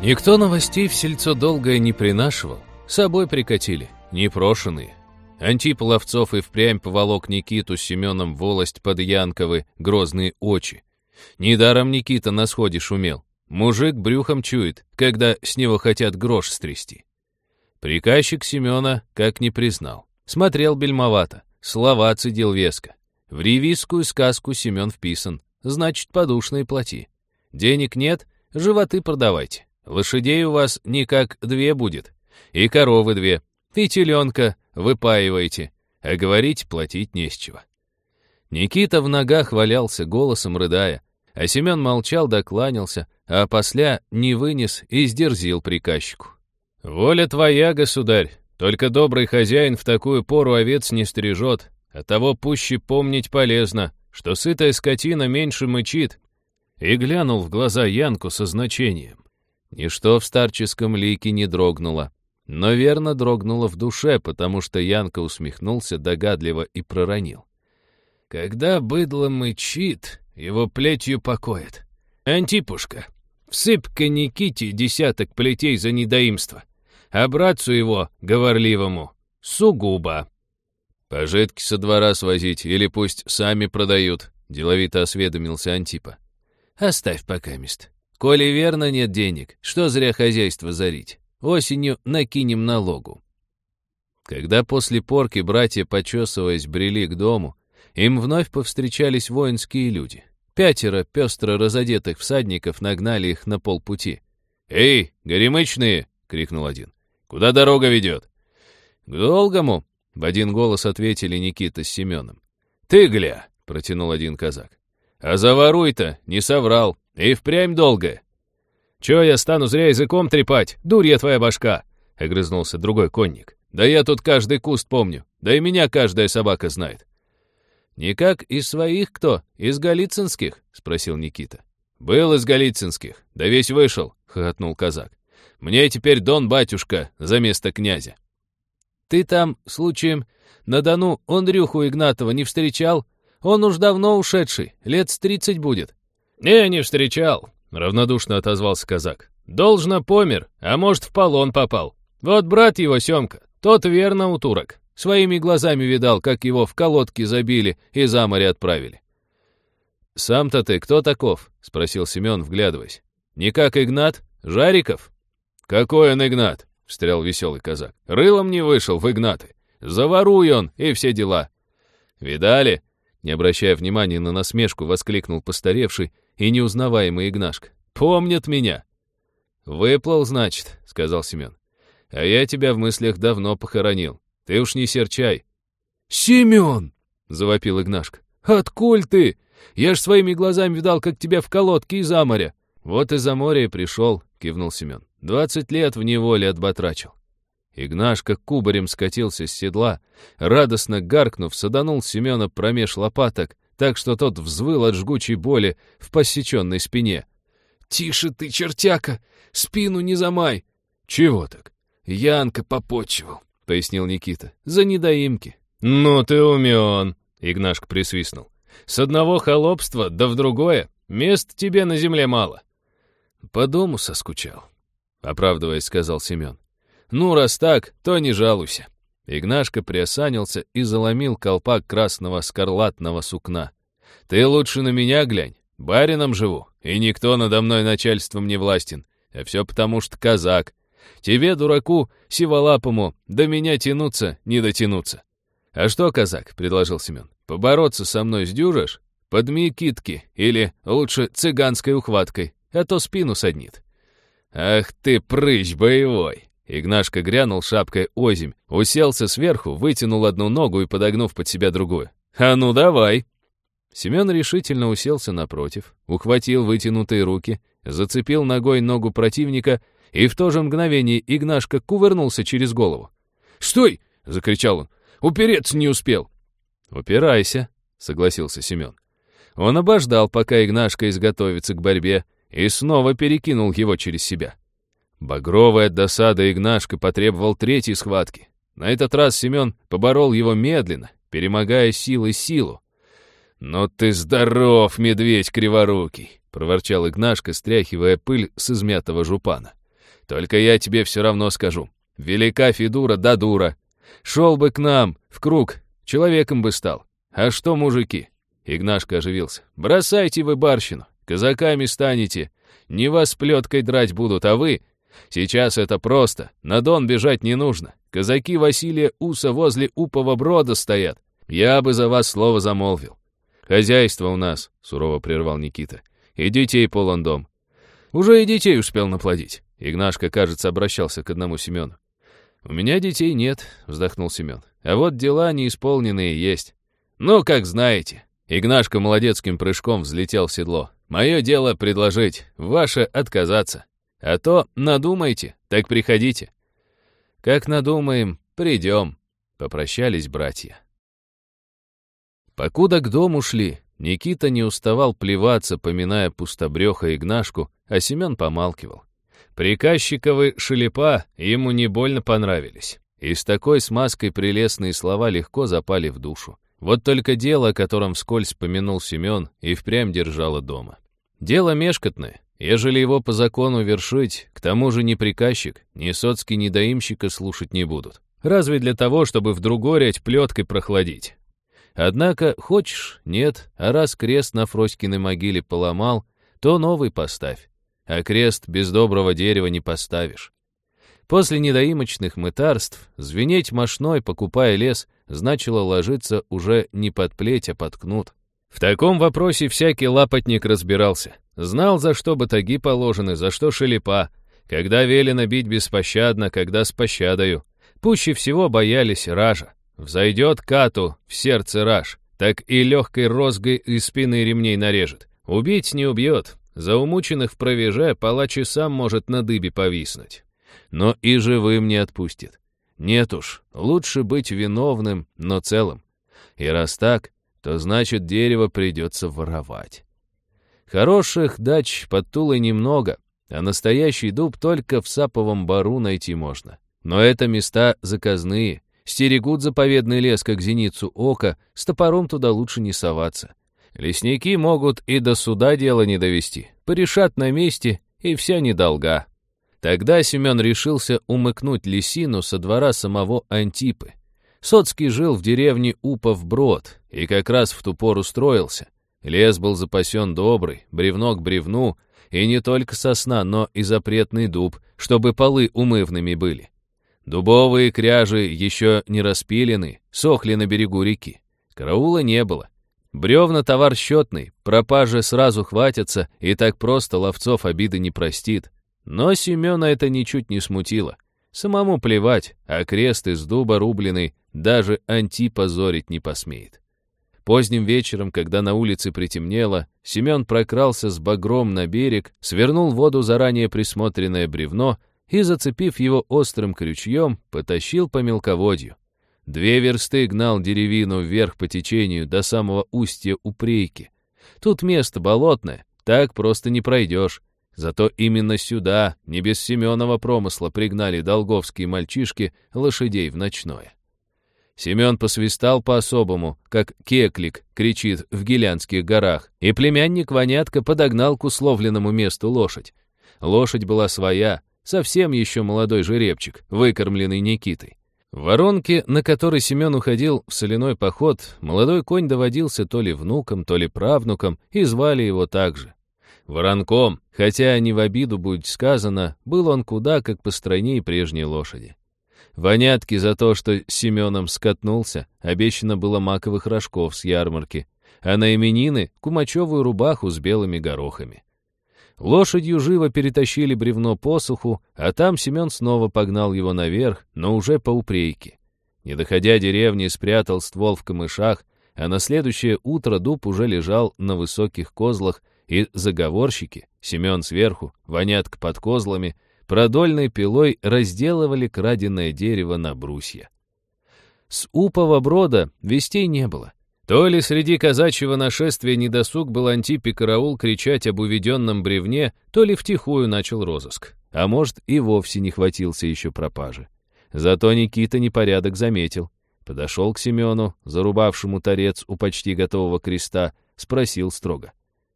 Никто новостей в сельцо долгое не принашивал, с собой прикатили, непрошенные. Антип Ловцов и впрямь поволок Никиту с Семеном волость под Янковы грозные очи. Недаром Никита на сходе шумел. Мужик брюхом чует, когда с него хотят грош стрясти. Приказчик Семена как не признал. Смотрел бельмовато, слова цедил веско. В ревизскую сказку Семен вписан, значит, подушные плати. Денег нет, животы продавайте. Лошадей у вас никак две будет, и коровы две, и теленка выпаиваете, а говорить платить не с чего. Никита в ногах валялся, голосом рыдая, а Семен молчал докланялся, а после не вынес и сдерзил приказчику. «Воля твоя, государь, только добрый хозяин в такую пору овец не стрижет, а того пуще помнить полезно, что сытая скотина меньше мычит». И глянул в глаза Янку со значением. Ничто в старческом лике не дрогнуло, но верно дрогнуло в душе, потому что Янка усмехнулся догадливо и проронил. «Когда быдло мычит, его плетью покоит. Антипушка, всыпь-ка Никите десяток плетей за недоимство, а братцу его, говорливому, сугубо». «Пожитки со двора свозить или пусть сами продают», — деловито осведомился Антипа. «Оставь пока мест. Коли верно нет денег, что зря хозяйство зарить. Осенью накинем налогу. Когда после порки братья, почесываясь, брели к дому, им вновь повстречались воинские люди. Пятеро пестро разодетых всадников нагнали их на полпути. «Эй, горемычные!» — крикнул один. «Куда дорога ведет?» «К долгому!» — в один голос ответили Никита с Семеном. «Ты, гля!» — протянул один казак. «А заворуй-то, не соврал, и впрямь долго. «Чё я стану зря языком трепать? Дурья твоя башка!» — огрызнулся другой конник. «Да я тут каждый куст помню, да и меня каждая собака знает». «Никак из своих кто? Из галицинских?» — спросил Никита. «Был из галицинских, да весь вышел», — хохотнул казак. «Мне теперь Дон батюшка за место князя». «Ты там, случаем, на Дону Андрюху Игнатова не встречал? Он уж давно ушедший, лет с тридцать будет». «Не, не встречал», — равнодушно отозвался казак. «Должно помер, а может, в полон попал. Вот брат его, Семка, тот верно у турок. Своими глазами видал, как его в колодки забили и за море отправили». «Сам-то ты кто таков?» — спросил Семен, вглядываясь. «Не как Игнат? Жариков?» «Какой он Игнат?» — встрял веселый казак. «Рылом не вышел в Игнаты. Заворуй он, и все дела». «Видали?» — не обращая внимания на насмешку, воскликнул постаревший и неузнаваемый Игнашка. «Помнят меня!» «Выплыл, значит», — сказал Семен. «А я тебя в мыслях давно похоронил. Ты уж не серчай». «Семен!» — завопил Игнашка. «Откуль ты? Я ж своими глазами видал, как тебя в колодке из-за моря». «Вот из-за моря и пришел», — кивнул Семен. «Двадцать лет в неволе отбатрачил». Игнашка кубарем скатился с седла, радостно гаркнув, саданул Семена промеж лопаток, так что тот взвыл от жгучей боли в посеченной спине. «Тише ты, чертяка! Спину не замай!» «Чего так?» «Янка попотчевал», — пояснил Никита. «За недоимки». «Ну ты умен!» — Игнашка присвистнул. «С одного холопства, да в другое. Мест тебе на земле мало». «По дому соскучал», — оправдываясь, сказал Семен. «Ну, раз так, то не жалуйся». Игнашка приосанился и заломил колпак красного скарлатного сукна. «Ты лучше на меня глянь. Барином живу, и никто надо мной начальством не властен. А все потому, что казак. Тебе, дураку, сиволапому, до меня тянуться, не дотянуться». «А что, казак?» — предложил Семен. «Побороться со мной сдюжишь? Подми китки, или лучше цыганской ухваткой, а то спину саднит». «Ах ты, прыщ боевой!» Игнашка грянул шапкой озимь, уселся сверху, вытянул одну ногу и подогнув под себя другую. «А ну давай!» Семен решительно уселся напротив, ухватил вытянутые руки, зацепил ногой ногу противника, и в то же мгновение Игнашка кувырнулся через голову. «Стой!» — закричал он. «Упереться не успел!» «Упирайся!» — согласился Семен. Он обождал, пока Игнашка изготовится к борьбе, и снова перекинул его через себя. Багровый от досады Игнашка потребовал третьей схватки. На этот раз Семен поборол его медленно, перемогая силой силу. «Ну ты здоров, медведь криворукий!» — проворчал Игнашка, стряхивая пыль с измятого жупана. Только я тебе все равно скажу. Велика Федура да дура. Шел бы к нам, в круг, человеком бы стал. А что, мужики?» Игнашка оживился. «Бросайте вы барщину, казаками станете. Не вас плеткой драть будут, а вы... Сейчас это просто, на Дон бежать не нужно. Казаки Василия Уса возле Упова брода стоят. Я бы за вас слово замолвил. Хозяйство у нас, сурово прервал Никита. И детей полон дом. Уже и детей успел наплодить. Игнашка, кажется, обращался к одному Семену. «У меня детей нет», — вздохнул Семен. «А вот дела неисполненные есть. Ну, как знаете». Игнашка молодецким прыжком взлетел в седло. «Мое дело предложить, ваше отказаться. А то надумайте, так приходите». «Как надумаем, придем», — попрощались братья. Покуда к дому шли, Никита не уставал плеваться, поминая пустобреха Игнашку, а Семен помалкивал. Приказчиковы шелепа ему не больно понравились. И с такой смазкой прелестные слова легко запали в душу. Вот только дело, о котором вскользь помянул Семен, и впрямь держало дома. Дело мешкотное, ежели его по закону вершить, к тому же ни приказчик, ни соцкий недоимщика слушать не будут. Разве для того, чтобы вдруг горять плеткой прохладить. Однако, хочешь, нет, а раз крест на Фроськиной могиле поломал, то новый поставь. А крест без доброго дерева не поставишь. После недоимочных мытарств звенеть мошной, покупая лес, значило ложиться уже не под плеть, а под кнут. В таком вопросе всякий лапотник разбирался. Знал, за что батаги положены, за что шелепа, когда велено бить беспощадно, когда с пощадою. Пуще всего боялись ража. Взойдет кату в сердце раж, так и легкой розгой из спины ремней нарежет. Убить не убьет. За умученных в провеже палач и сам может на дыбе повиснуть. Но и живым не отпустит. Нет уж, лучше быть виновным, но целым. И раз так, то значит дерево придется воровать. Хороших дач под Тулой немного, а настоящий дуб только в Саповом бару найти можно. Но это места заказные, Стерегут заповедный лес, как зеницу ока, с топором туда лучше не соваться. Лесники могут и до суда дело не довести, порешат на месте, и вся недолга. Тогда Семен решился умыкнуть лисину со двора самого Антипы. Соцкий жил в деревне Упов-Брод и как раз в ту пору строился. Лес был запасен добрый, бревно к бревну, и не только сосна, но и запретный дуб, чтобы полы умывными были. Дубовые кряжи еще не распилены, сохли на берегу реки. Караула не было. Бревна товар счетный, пропажи сразу хватятся, и так просто ловцов обиды не простит. Но Семена это ничуть не смутило. Самому плевать, а крест из дуба рубленый даже антипозорить не посмеет. Поздним вечером, когда на улице притемнело, Семен прокрался с багром на берег, свернул в воду заранее присмотренное бревно и, зацепив его острым крючьем, потащил по мелководью. Две версты гнал деревину вверх по течению до самого устья Упрейки. Тут место болотное, так просто не пройдешь. Зато именно сюда, не без Семенова промысла, пригнали долговские мальчишки лошадей в ночное. Семен посвистал по-особому, как кеклик кричит в Гелянских горах, и племянник Ванятка подогнал к условленному месту лошадь. Лошадь была своя, Совсем еще молодой жеребчик, выкормленный Никитой. В воронке, на которой Семен уходил в соляной поход, молодой конь доводился то ли внуком, то ли правнуком, и звали его так же. Воронком, хотя не в обиду будет сказано, был он куда как постройнее прежней лошади. Вонятки за то, что Семеном скатнулся, обещано было маковых рожков с ярмарки, а на именины — кумачевую рубаху с белыми горохами. Лошадью живо перетащили бревно посуху, а там Семен снова погнал его наверх, но уже по упрейке. Не доходя деревни, спрятал ствол в камышах, а на следующее утро дуб уже лежал на высоких козлах, и заговорщики, Семен сверху, вонятка под козлами, продольной пилой разделывали краденое дерево на брусья. С Упова брода вестей не было. То ли среди казачьего нашествия недосуг был Антипе караул кричать об уведенном бревне, то ли втихую начал розыск. А может, и вовсе не хватился еще пропажи. Зато Никита непорядок заметил. Подошел к Семену, зарубавшему торец у почти готового креста, спросил строго.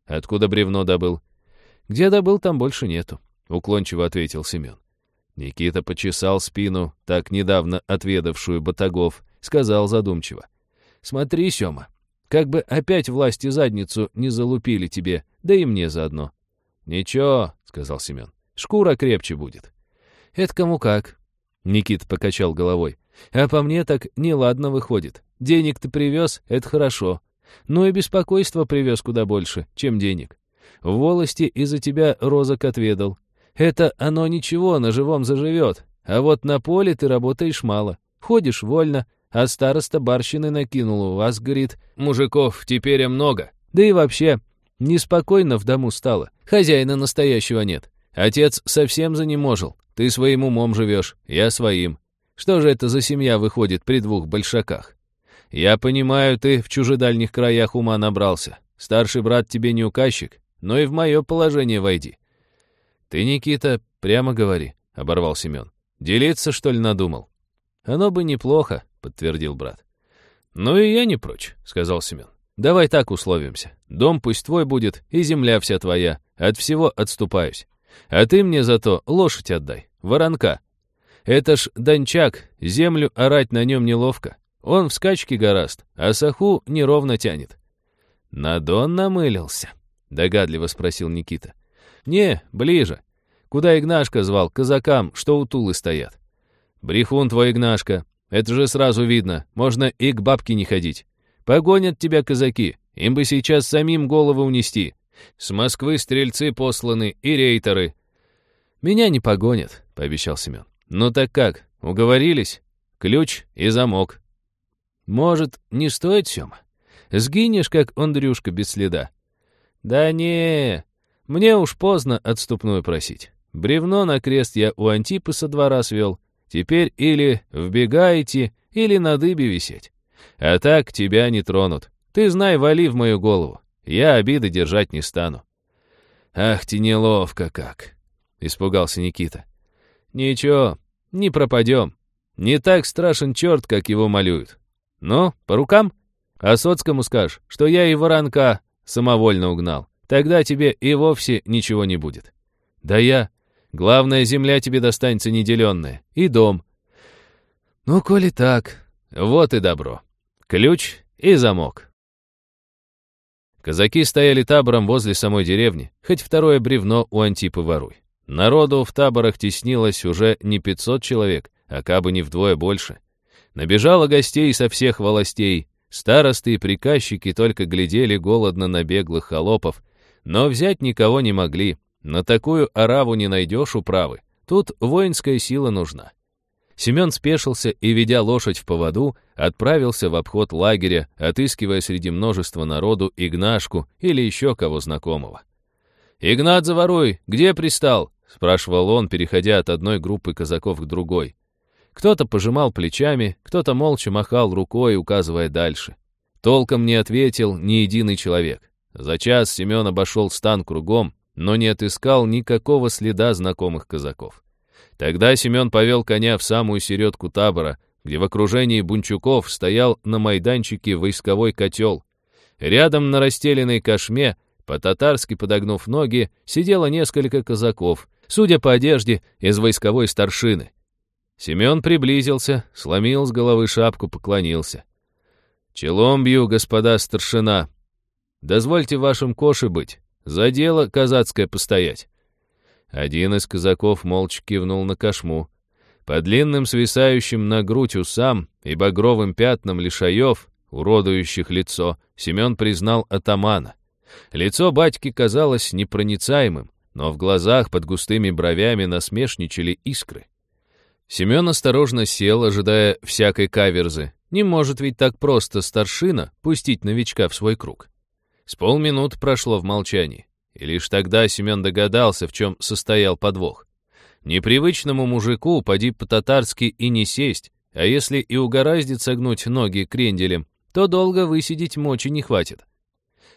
«Откуда бревно добыл?» «Где добыл, там больше нету», — уклончиво ответил Семен. Никита почесал спину, так недавно отведавшую батагов, сказал задумчиво. «Смотри, Сёма, как бы опять власти задницу не залупили тебе, да и мне заодно». «Ничего», — сказал Семен, — «шкура крепче будет». «Это кому как», — Никита покачал головой. «А по мне так неладно выходит. Денег ты привез — это хорошо. Но и беспокойство привез куда больше, чем денег. В волости из-за тебя розок отведал. Это оно ничего, на живом заживет. А вот на поле ты работаешь мало. Ходишь вольно, а староста барщины накинул. У вас, говорит, мужиков теперь много. Да и вообще, неспокойно в дому стало. Хозяина настоящего нет. Отец совсем занеможил. Ты своим умом живешь, я своим. Что же это за семья выходит при двух большаках? Я понимаю, ты в чужедальних краях ума набрался. Старший брат тебе не указчик, но и в мое положение войди. «Ты, Никита, прямо говори», — оборвал Семен. «Делиться, что ли, надумал?» «Оно бы неплохо», — подтвердил брат. «Ну и я не прочь», — сказал Семен. «Давай так условимся. Дом пусть твой будет, и земля вся твоя. От всего отступаюсь. А ты мне зато лошадь отдай, воронка. Это ж дончак, землю орать на нем неловко. Он в скачке гораст, а саху неровно тянет». «На дон намылился», — догадливо спросил Никита. «Не, ближе. Куда Игнашка звал, казакам, что у Тулы стоят?» «Брехун твой, Игнашка. Это же сразу видно. Можно и к бабке не ходить. Погонят тебя казаки. Им бы сейчас самим головы унести. С Москвы стрельцы посланы и рейтеры». «Меня не погонят», — пообещал Семен. «Ну так как, уговорились? Ключ и замок». «Может, не стоит, Сёма? Сгинешь, как Андрюшка без следа». «Да не, мне уж поздно отступную просить. Бревно на крест я у Антипы со двора свел. Теперь или вбегаете, или на дыбе висеть. А так тебя не тронут. Ты знай, вали в мою голову. Я обиды держать не стану». «Ах ты неловко как!» — испугался Никита. «Ничего, не пропадем. Не так страшен черт, как его малюют. Ну, по рукам? А Соцкому скажешь, что я и воронка самовольно угнал. Тогда тебе и вовсе ничего не будет. Да я... Главная земля тебе достанется неделенная. И дом. Ну, коли так, вот и добро. Ключ и замок. Казаки стояли табором возле самой деревни, хоть второе бревно у Антипы воруй. Народу в таборах теснилось уже не 500 человек, а кабы не вдвое больше. Набежало гостей со всех волостей. Старосты и приказчики только глядели голодно на беглых холопов, но взять никого не могли. На такую ораву не найдешь управы. Тут воинская сила нужна. Семен спешился и, ведя лошадь в поводу, отправился в обход лагеря, отыскивая среди множества народу Игнашку или еще кого знакомого. «Игнат Заворуй, где пристал?» — спрашивал он, переходя от одной группы казаков к другой. Кто-то пожимал плечами, кто-то молча махал рукой, указывая дальше. Толком не ответил ни единый человек. За час Семен обошел стан кругом, но не отыскал никакого следа знакомых казаков. Тогда Семен повел коня в самую середку табора, где в окружении бунчуков стоял на майданчике войсковой котел. Рядом на расстеленной кошме, по-татарски подогнув ноги, сидело несколько казаков, судя по одежде, из войсковой старшины. Семен приблизился, сломил с головы шапку, поклонился. «Челом бью, господа старшина», Дозвольте вашим коше быть, за дело казацкое постоять». Один из казаков молча кивнул на кошму. По длинным свисающим на грудь усам и багровым пятнам лишаев, уродующих лицо, Семен признал атамана. Лицо батьки казалось непроницаемым, но в глазах под густыми бровями насмешничали искры. Семен осторожно сел, ожидая всякой каверзы. Не может ведь так просто старшина пустить новичка в свой круг. С полминут прошло в молчании, и лишь тогда Семен догадался, в чем состоял подвох. Непривычному мужику поди по-татарски и не сесть, а если и угораздит согнуть ноги кренделем, то долго высидеть мочи не хватит.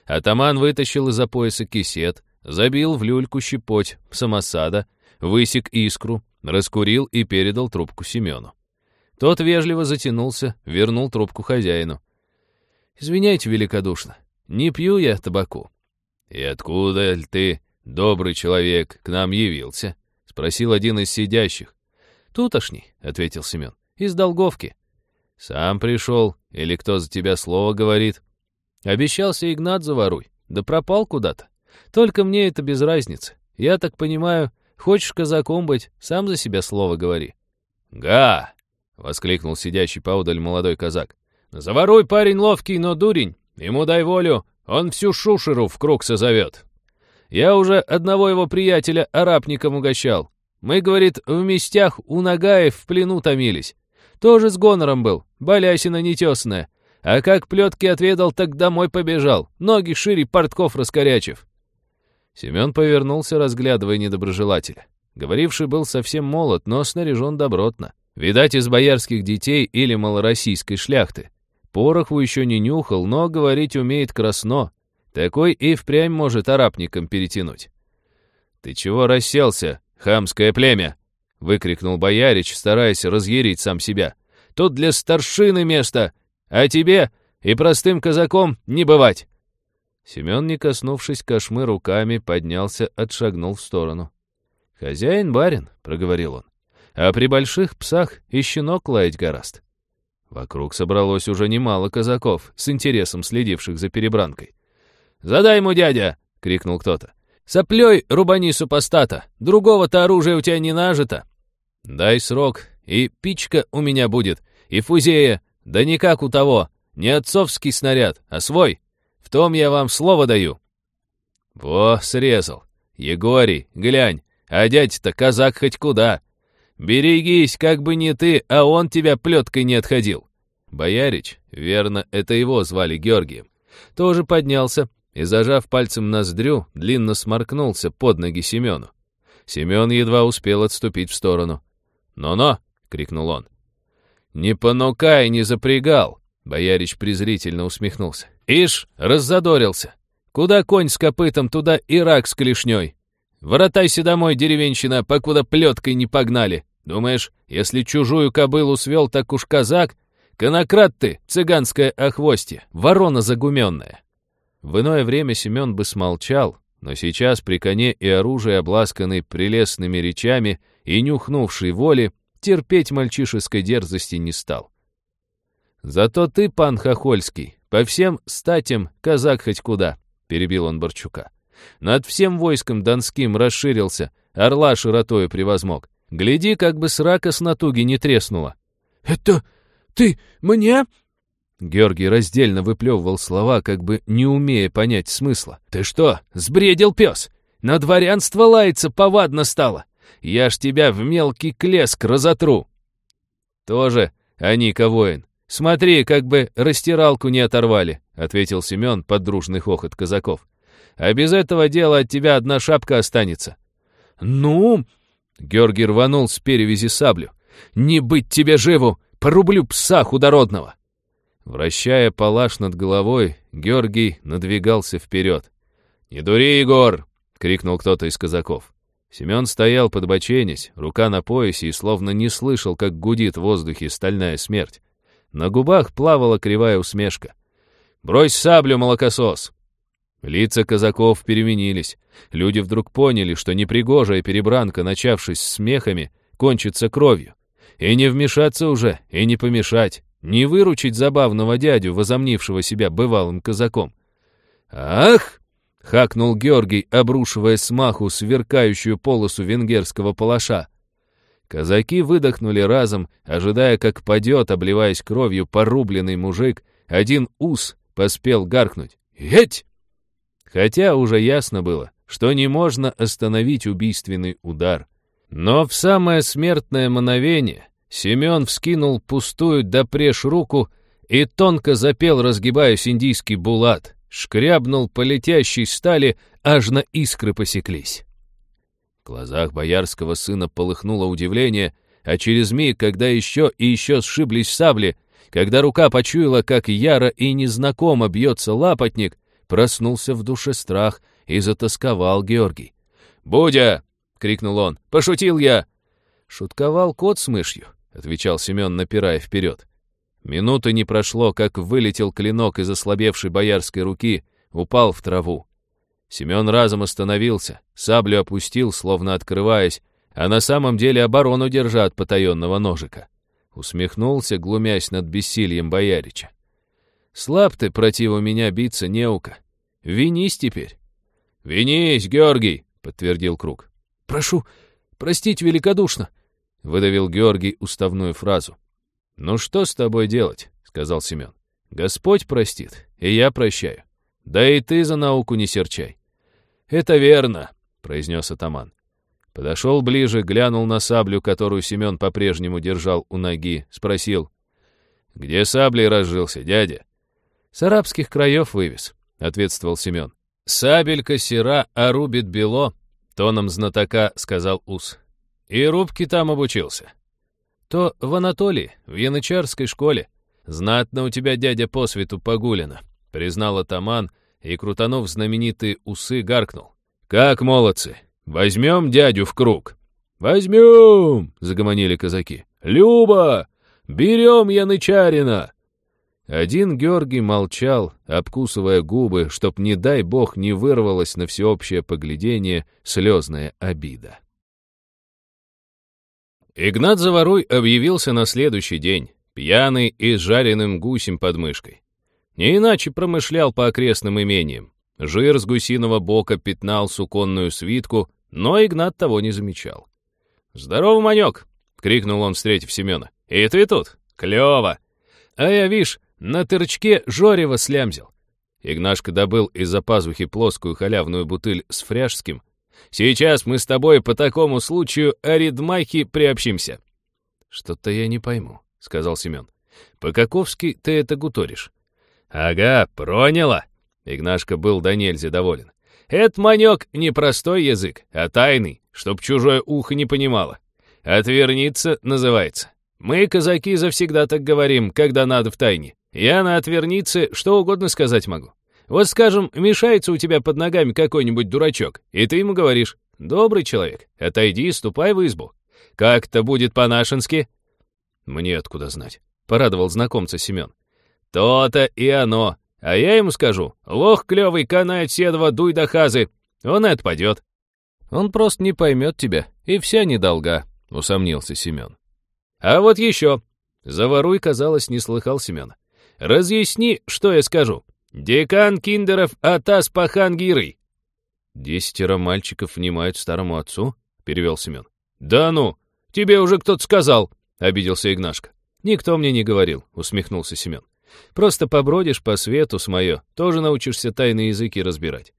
Атаман вытащил из-за пояса кисет, забил в люльку щепоть самосада, высек искру, раскурил и передал трубку Семену. Тот вежливо затянулся, вернул трубку хозяину. «Извиняйте великодушно, не пью я табаку». «И откуда ты, добрый человек, к нам явился?» — спросил один из сидящих. «Тутошний», — ответил Семен, — «из Долговки». «Сам пришел, или кто за тебя слово говорит?» «Обещался Игнат Заваруй, да пропал куда-то. Только мне это без разницы. Я так понимаю, хочешь казаком быть, сам за себя слово говори». «Га!» — воскликнул сидящий поодаль молодой казак. «Заворуй парень ловкий, но дурень. Ему дай волю, он всю шушеру в круг созовет. Я уже одного его приятеля арабником угощал. Мы, говорит, в местях у Нагаев в плену томились. Тоже с гонором был, балясина нетесная. А как плетки отведал, так домой побежал, ноги шире портков раскорячив. Семен повернулся, разглядывая недоброжелателя. Говоривший был совсем молод, но снаряжен добротно. Видать, из боярских детей или малороссийской шляхты. Пороху еще не нюхал, но говорить умеет красно. Такой и впрямь может арабником перетянуть. «Ты чего расселся, хамское племя?» — выкрикнул боярич, стараясь разъярить сам себя. «Тут для старшины место, а тебе и простым казаком не бывать!» Семен, не коснувшись кошмы руками, поднялся, отшагнул в сторону. «Хозяин барин», — проговорил он, — «а при больших псах и щенок лаять гораст. Вокруг собралось уже немало казаков, с интересом следивших за перебранкой. «Задай ему, дядя!» — крикнул кто-то. «Соплей рубани супостата! Другого-то оружия у тебя не нажито!» «Дай срок, и пичка у меня будет, и фузея, да не как у того, не отцовский снаряд, а свой. В том я вам слово даю». «Во, срезал. Егорий, глянь, а дядь-то казак хоть куда. Берегись, как бы не ты, а он тебя плеткой не отходил. Боярич, верно, это его звали Георгием, тоже поднялся и, зажав пальцем ноздрю, длинно сморкнулся под ноги Семену. Семен едва успел отступить в сторону. «Но-но!» — крикнул он. «Не понукай, не запрягал!» Боярич презрительно усмехнулся. «Ишь, раззадорился! Куда конь с копытом, туда и рак с клешней! Воротайся домой, деревенщина, покуда плеткой не погнали. Думаешь, если чужую кобылу свел, так уж казак? Конократ ты, цыганское охвостье, ворона загуменная. В иное время Семен бы смолчал, но сейчас при коне и оружии, обласканный прелестными речами и нюхнувший воли, терпеть мальчишеской дерзости не стал. «Зато ты, пан Хохольский, по всем статям казак хоть куда», — перебил он Борчука. Над всем войском донским расширился, орла широтою превозмог. Гляди, как бы срака с натуги не треснула. «Это ты мне?» Георгий раздельно выплевывал слова, как бы не умея понять смысла. «Ты что, сбредил пес? На дворянство лаяться повадно стало. Я ж тебя в мелкий клеск разотру!» «Тоже, Аника воин. Смотри, как бы растиралку не оторвали», — ответил Семен под дружный хохот казаков. А без этого дела от тебя одна шапка останется». «Ну?» — Георгий рванул с перевязи саблю. «Не быть тебе живу! Порублю пса худородного!» Вращая палаш над головой, Георгий надвигался вперед. «Не дури, Егор!» — крикнул кто-то из казаков. Семен стоял подбоченясь, рука на поясе и словно не слышал, как гудит в воздухе стальная смерть. На губах плавала кривая усмешка. «Брось саблю, молокосос! Лица казаков переменились. Люди вдруг поняли, что непригожая перебранка, начавшись смехами, кончится кровью. И не вмешаться уже, и не помешать, не выручить забавного дядю, возомнившего себя бывалым казаком. «Ах!» — хакнул Георгий, обрушивая смаху сверкающую полосу венгерского палаша. Казаки выдохнули разом, ожидая, как падет, обливаясь кровью, порубленный мужик. Один ус поспел гаркнуть. «Еть!» Хотя уже ясно было, что не можно остановить убийственный удар. Но в самое смертное мгновение Семен вскинул пустую допреж руку и тонко запел, разгибаясь индийский булат, шкрябнул по летящей стали, аж на искры посеклись. В глазах боярского сына полыхнуло удивление, а через миг, когда еще и еще сшиблись сабли, когда рука почуяла, как яро и незнакомо бьется лапотник, Проснулся в душе страх и затасковал Георгий. «Будя!» — крикнул он. «Пошутил я!» «Шутковал кот с мышью», — отвечал Семен, напирая вперед. Минуты не прошло, как вылетел клинок из ослабевшей боярской руки, упал в траву. Семен разом остановился, саблю опустил, словно открываясь, а на самом деле оборону держат потаенного ножика. Усмехнулся, глумясь над бессильем боярича. Слаб ты, противу меня биться, неука. Винись теперь. Винись, Георгий, подтвердил Круг. Прошу, простить великодушно, выдавил Георгий уставную фразу. Ну что с тобой делать, сказал Семен. Господь простит, и я прощаю. Да и ты за науку не серчай. Это верно, произнес атаман. Подошел ближе, глянул на саблю, которую Семен по-прежнему держал у ноги, спросил. «Где саблей разжился, дядя?» «С арабских краев вывез», — ответствовал Семен. «Сабелька сера, а рубит бело», — тоном знатока сказал Ус. «И рубки там обучился». «То в Анатолии, в янычарской школе. Знатно у тебя, дядя, по свету погулено», — признал атаман и, крутанув знаменитые усы, гаркнул. «Как молодцы! «Возьмем дядю в круг». «Возьмем!» — загомонили казаки. «Люба! Берем янычарина!» Один Георгий молчал, обкусывая губы, чтоб, не дай бог, не вырвалась на всеобщее поглядение слезная обида. Игнат Заворуй объявился на следующий день, пьяный и с жареным гусем под мышкой. Не иначе промышлял по окрестным имениям. Жир с гусиного бока пятнал суконную свитку, но Игнат того не замечал. «Здорово, Манек!» — крикнул он, встретив Семена. «И ты тут? Клево!» «А я, вишь, на тырчке Жорева слямзил». Игнашка добыл из-за пазухи плоскую халявную бутыль с фряжским. «Сейчас мы с тобой по такому случаю аридмахи приобщимся». «Что-то я не пойму», — сказал Семен. «По-каковски ты это гуторишь?» «Ага, проняла!» Игнашка был до нельзя доволен. Это, манек, не простой язык, а тайный, чтоб чужое ухо не понимало. «Отверниться» называется. Мы, казаки, завсегда так говорим, когда надо в тайне. Я на «отверниться» что угодно сказать могу. Вот, скажем, мешается у тебя под ногами какой-нибудь дурачок, и ты ему говоришь, «Добрый человек, отойди и ступай в избу». Как-то будет по-нашенски. Мне откуда знать, — порадовал знакомца Семен. То-то и оно. А я ему скажу, лох клевый, канает седова, дуй до хазы. Он и отпадет. Он просто не поймет тебя, и вся недолга, усомнился Семен. А вот еще. Заворуй, казалось, не слыхал Семена. Разъясни, что я скажу. Декан Киндеров Атас Пахан Гирый. Десятеро мальчиков внимают старому отцу, перевел Семен. Да ну, тебе уже кто-то сказал, обиделся Игнашка. Никто мне не говорил, усмехнулся Семен. Просто побродишь по свету с моё, тоже научишься тайные языки разбирать.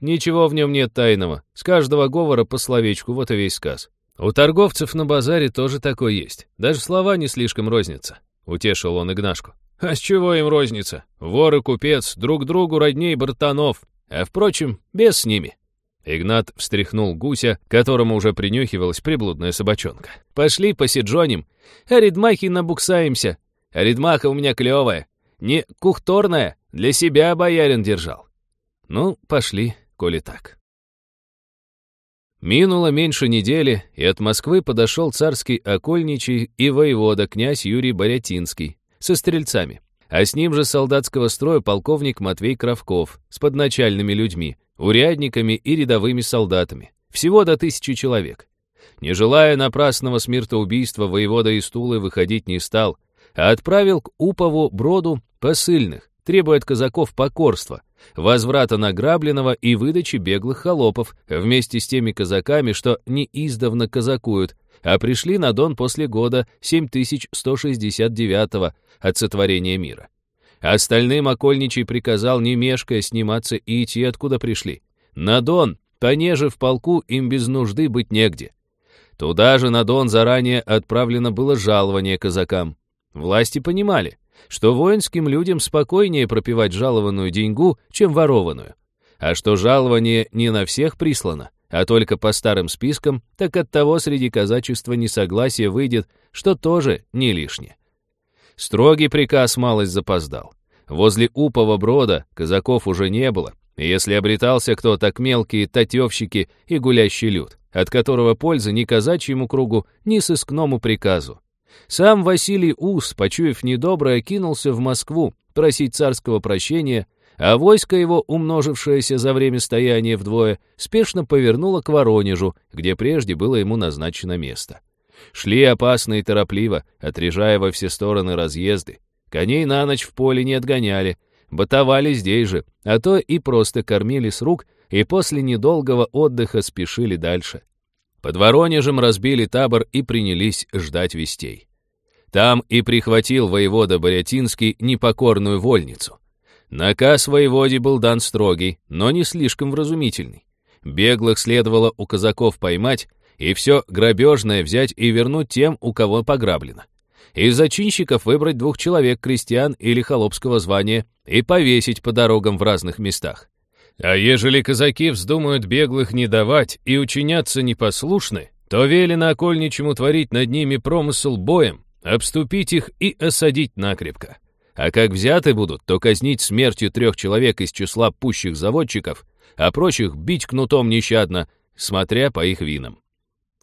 Ничего в нем нет тайного. С каждого говора по словечку, вот и весь сказ. У торговцев на базаре тоже такое есть. Даже слова не слишком рознятся. Утешил он Игнашку. А с чего им розница? Вор и купец, друг другу родней братанов. А впрочем, без с ними. Игнат встряхнул гуся, которому уже принюхивалась приблудная собачонка. «Пошли посиджоним. Аридмахи набуксаемся. Аридмаха у меня клевая. Не кухторная, для себя боярин держал. Ну, пошли, коли так. Минуло меньше недели, и от Москвы подошел царский окольничий и воевода князь Юрий Борятинский со стрельцами, а с ним же солдатского строя полковник Матвей Кравков с подначальными людьми, урядниками и рядовыми солдатами, всего до тысячи человек. Не желая напрасного смертоубийства, воевода из Тулы выходить не стал, а отправил к Упову броду посыльных, требуя от казаков покорства, возврата награбленного и выдачи беглых холопов вместе с теми казаками, что не издавна казакуют, а пришли на Дон после года 7169 от сотворения мира. Остальным окольничий приказал, не мешкая, сниматься и идти, откуда пришли. На Дон, понеже в полку им без нужды быть негде. Туда же на Дон заранее отправлено было жалование казакам. Власти понимали, что воинским людям спокойнее пропивать жалованную деньгу, чем ворованную. А что жалование не на всех прислано, а только по старым спискам, так от того среди казачества несогласие выйдет, что тоже не лишнее. Строгий приказ малость запоздал. Возле Упова брода казаков уже не было, если обретался кто, так мелкие татевщики и гулящий люд, от которого пользы ни казачьему кругу, ни сыскному приказу. Сам Василий Ус, почуяв недоброе, кинулся в Москву просить царского прощения, а войско его, умножившееся за время стояния вдвое, спешно повернуло к Воронежу, где прежде было ему назначено место. Шли опасно и торопливо, отрежая во все стороны разъезды. Коней на ночь в поле не отгоняли, бытовали здесь же, а то и просто кормили с рук, и после недолгого отдыха спешили дальше. Под Воронежем разбили табор и принялись ждать вестей. Там и прихватил воевода Борятинский непокорную вольницу. Наказ воеводе был дан строгий, но не слишком вразумительный. Беглых следовало у казаков поймать, и все грабежное взять и вернуть тем, у кого пограблено. Из зачинщиков выбрать двух человек крестьян или холопского звания и повесить по дорогам в разных местах. А ежели казаки вздумают беглых не давать и учиняться непослушны, то велено окольничему творить над ними промысл боем, обступить их и осадить накрепко. А как взяты будут, то казнить смертью трех человек из числа пущих заводчиков, а прочих бить кнутом нещадно, смотря по их винам.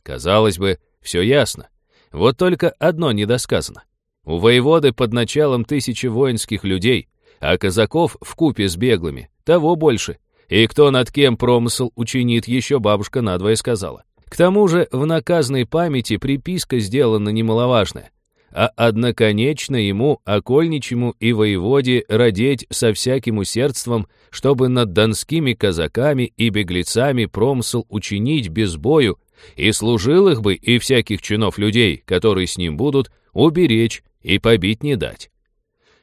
Казалось бы, все ясно. Вот только одно недосказано. У воеводы под началом тысячи воинских людей, а казаков в купе с беглыми, того больше. И кто над кем промысл учинит, еще бабушка надвое сказала. К тому же в наказной памяти приписка сделана немаловажная а одноконечно ему, окольничему и воеводе, родить со всяким усердством, чтобы над донскими казаками и беглецами промысл учинить без бою, и служил их бы и всяких чинов людей, которые с ним будут, уберечь и побить не дать.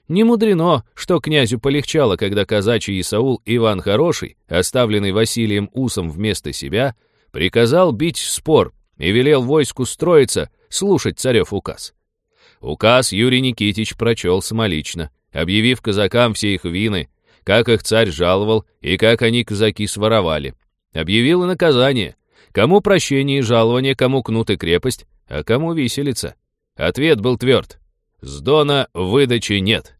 Не мудрено, что князю полегчало, когда казачий Исаул Иван Хороший, оставленный Василием Усом вместо себя, приказал бить спор и велел войску строиться, слушать царев указ. Указ Юрий Никитич прочел самолично, объявив казакам все их вины, как их царь жаловал и как они казаки своровали. Объявил и наказание. Кому прощение и жалование, кому кнут и крепость, а кому виселица. Ответ был тверд. С Дона выдачи нет.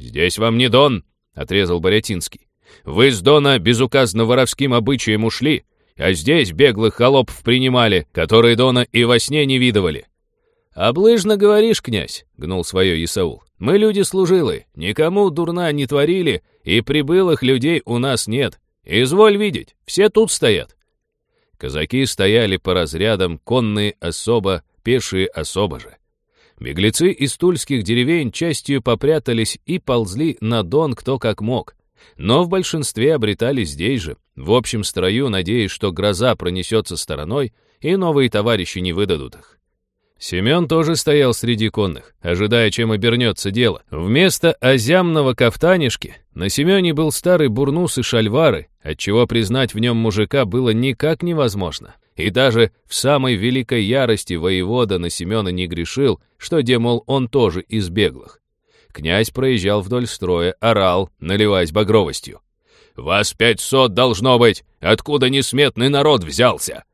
«Здесь вам не Дон», — отрезал Борятинский. «Вы с Дона безуказно воровским обычаем ушли, а здесь беглых холопов принимали, которые Дона и во сне не видывали. «Облыжно говоришь, князь», — гнул свое Исаул. «Мы люди служилы, никому дурна не творили, и прибылых людей у нас нет. Изволь видеть, все тут стоят». Казаки стояли по разрядам, конные особо, пешие особо же. Беглецы из тульских деревень частью попрятались и ползли на дон кто как мог. Но в большинстве обретались здесь же, в общем строю, надеясь, что гроза пронесется стороной, и новые товарищи не выдадут их. Семен тоже стоял среди конных, ожидая, чем обернется дело. Вместо озямного кафтанишки на Семене был старый бурнус и шальвары, отчего признать в нем мужика было никак невозможно. И даже в самой великой ярости воевода на Семена не грешил, что, демол, он тоже из беглых. Князь проезжал вдоль строя, орал, наливаясь багровостью. «Вас пятьсот должно быть! Откуда несметный народ взялся?»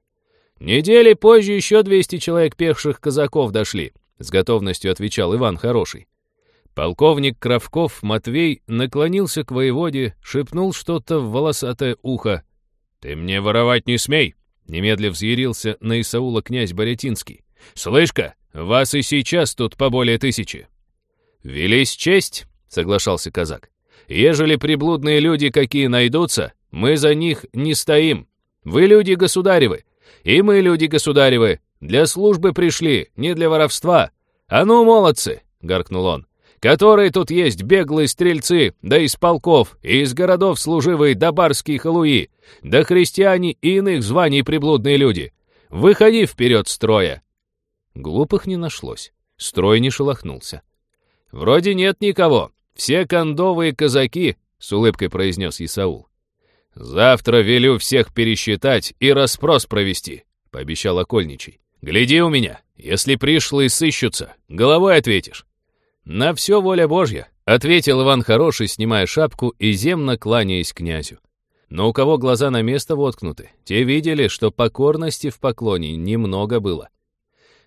«Недели позже еще 200 человек пехших казаков дошли», — с готовностью отвечал Иван Хороший. Полковник Кравков Матвей наклонился к воеводе, шепнул что-то в волосатое ухо. «Ты мне воровать не смей!» — немедля взъярился на Исаула князь Борятинский. «Слышь-ка, вас и сейчас тут по более тысячи!» «Велись честь!» — соглашался казак. «Ежели приблудные люди какие найдутся, мы за них не стоим. Вы люди государевы, и мы, люди государевы, для службы пришли, не для воровства. А ну, молодцы!» — гаркнул он. «Которые тут есть беглые стрельцы, да из полков, и из городов служивые да барские халуи, да христиане и иных званий приблудные люди. Выходи вперед строя!» Глупых не нашлось. Строй не шелохнулся. «Вроде нет никого. Все кондовые казаки», — с улыбкой произнес Исаул. «Завтра велю всех пересчитать и расспрос провести», — пообещал Окольничий. «Гляди у меня, если пришлые сыщутся, головой ответишь». «На все воля Божья», — ответил Иван Хороший, снимая шапку и земно кланяясь князю. Но у кого глаза на место воткнуты, те видели, что покорности в поклоне немного было.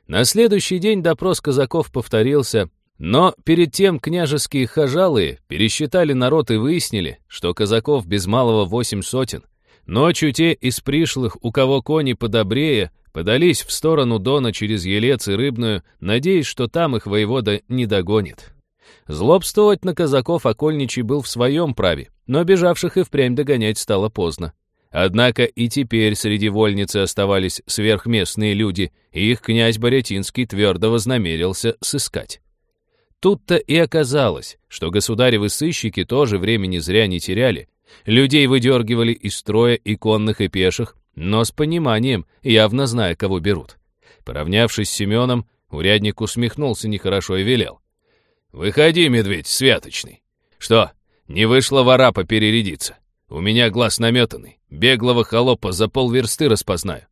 На следующий день допрос казаков повторился, но перед тем княжеские хажалы пересчитали народ и выяснили, что казаков без малого восемь сотен. Ночью те из пришлых, у кого кони подобрее, подались в сторону Дона через Елец и Рыбную, надеясь, что там их воевода не догонит. Злобствовать на казаков окольничий был в своем праве, но бежавших и впрямь догонять стало поздно. Однако и теперь среди вольницы оставались сверхместные люди, и их князь Борятинский твердо вознамерился сыскать. Тут-то и оказалось, что государевы сыщики тоже времени зря не теряли. Людей выдергивали из строя и конных, и пеших, но с пониманием, явно зная, кого берут. Поравнявшись с Семеном, урядник усмехнулся нехорошо и велел. «Выходи, медведь святочный. Что, не вышло вора поперередиться? У меня глаз наметанный, беглого холопа за полверсты распознаю.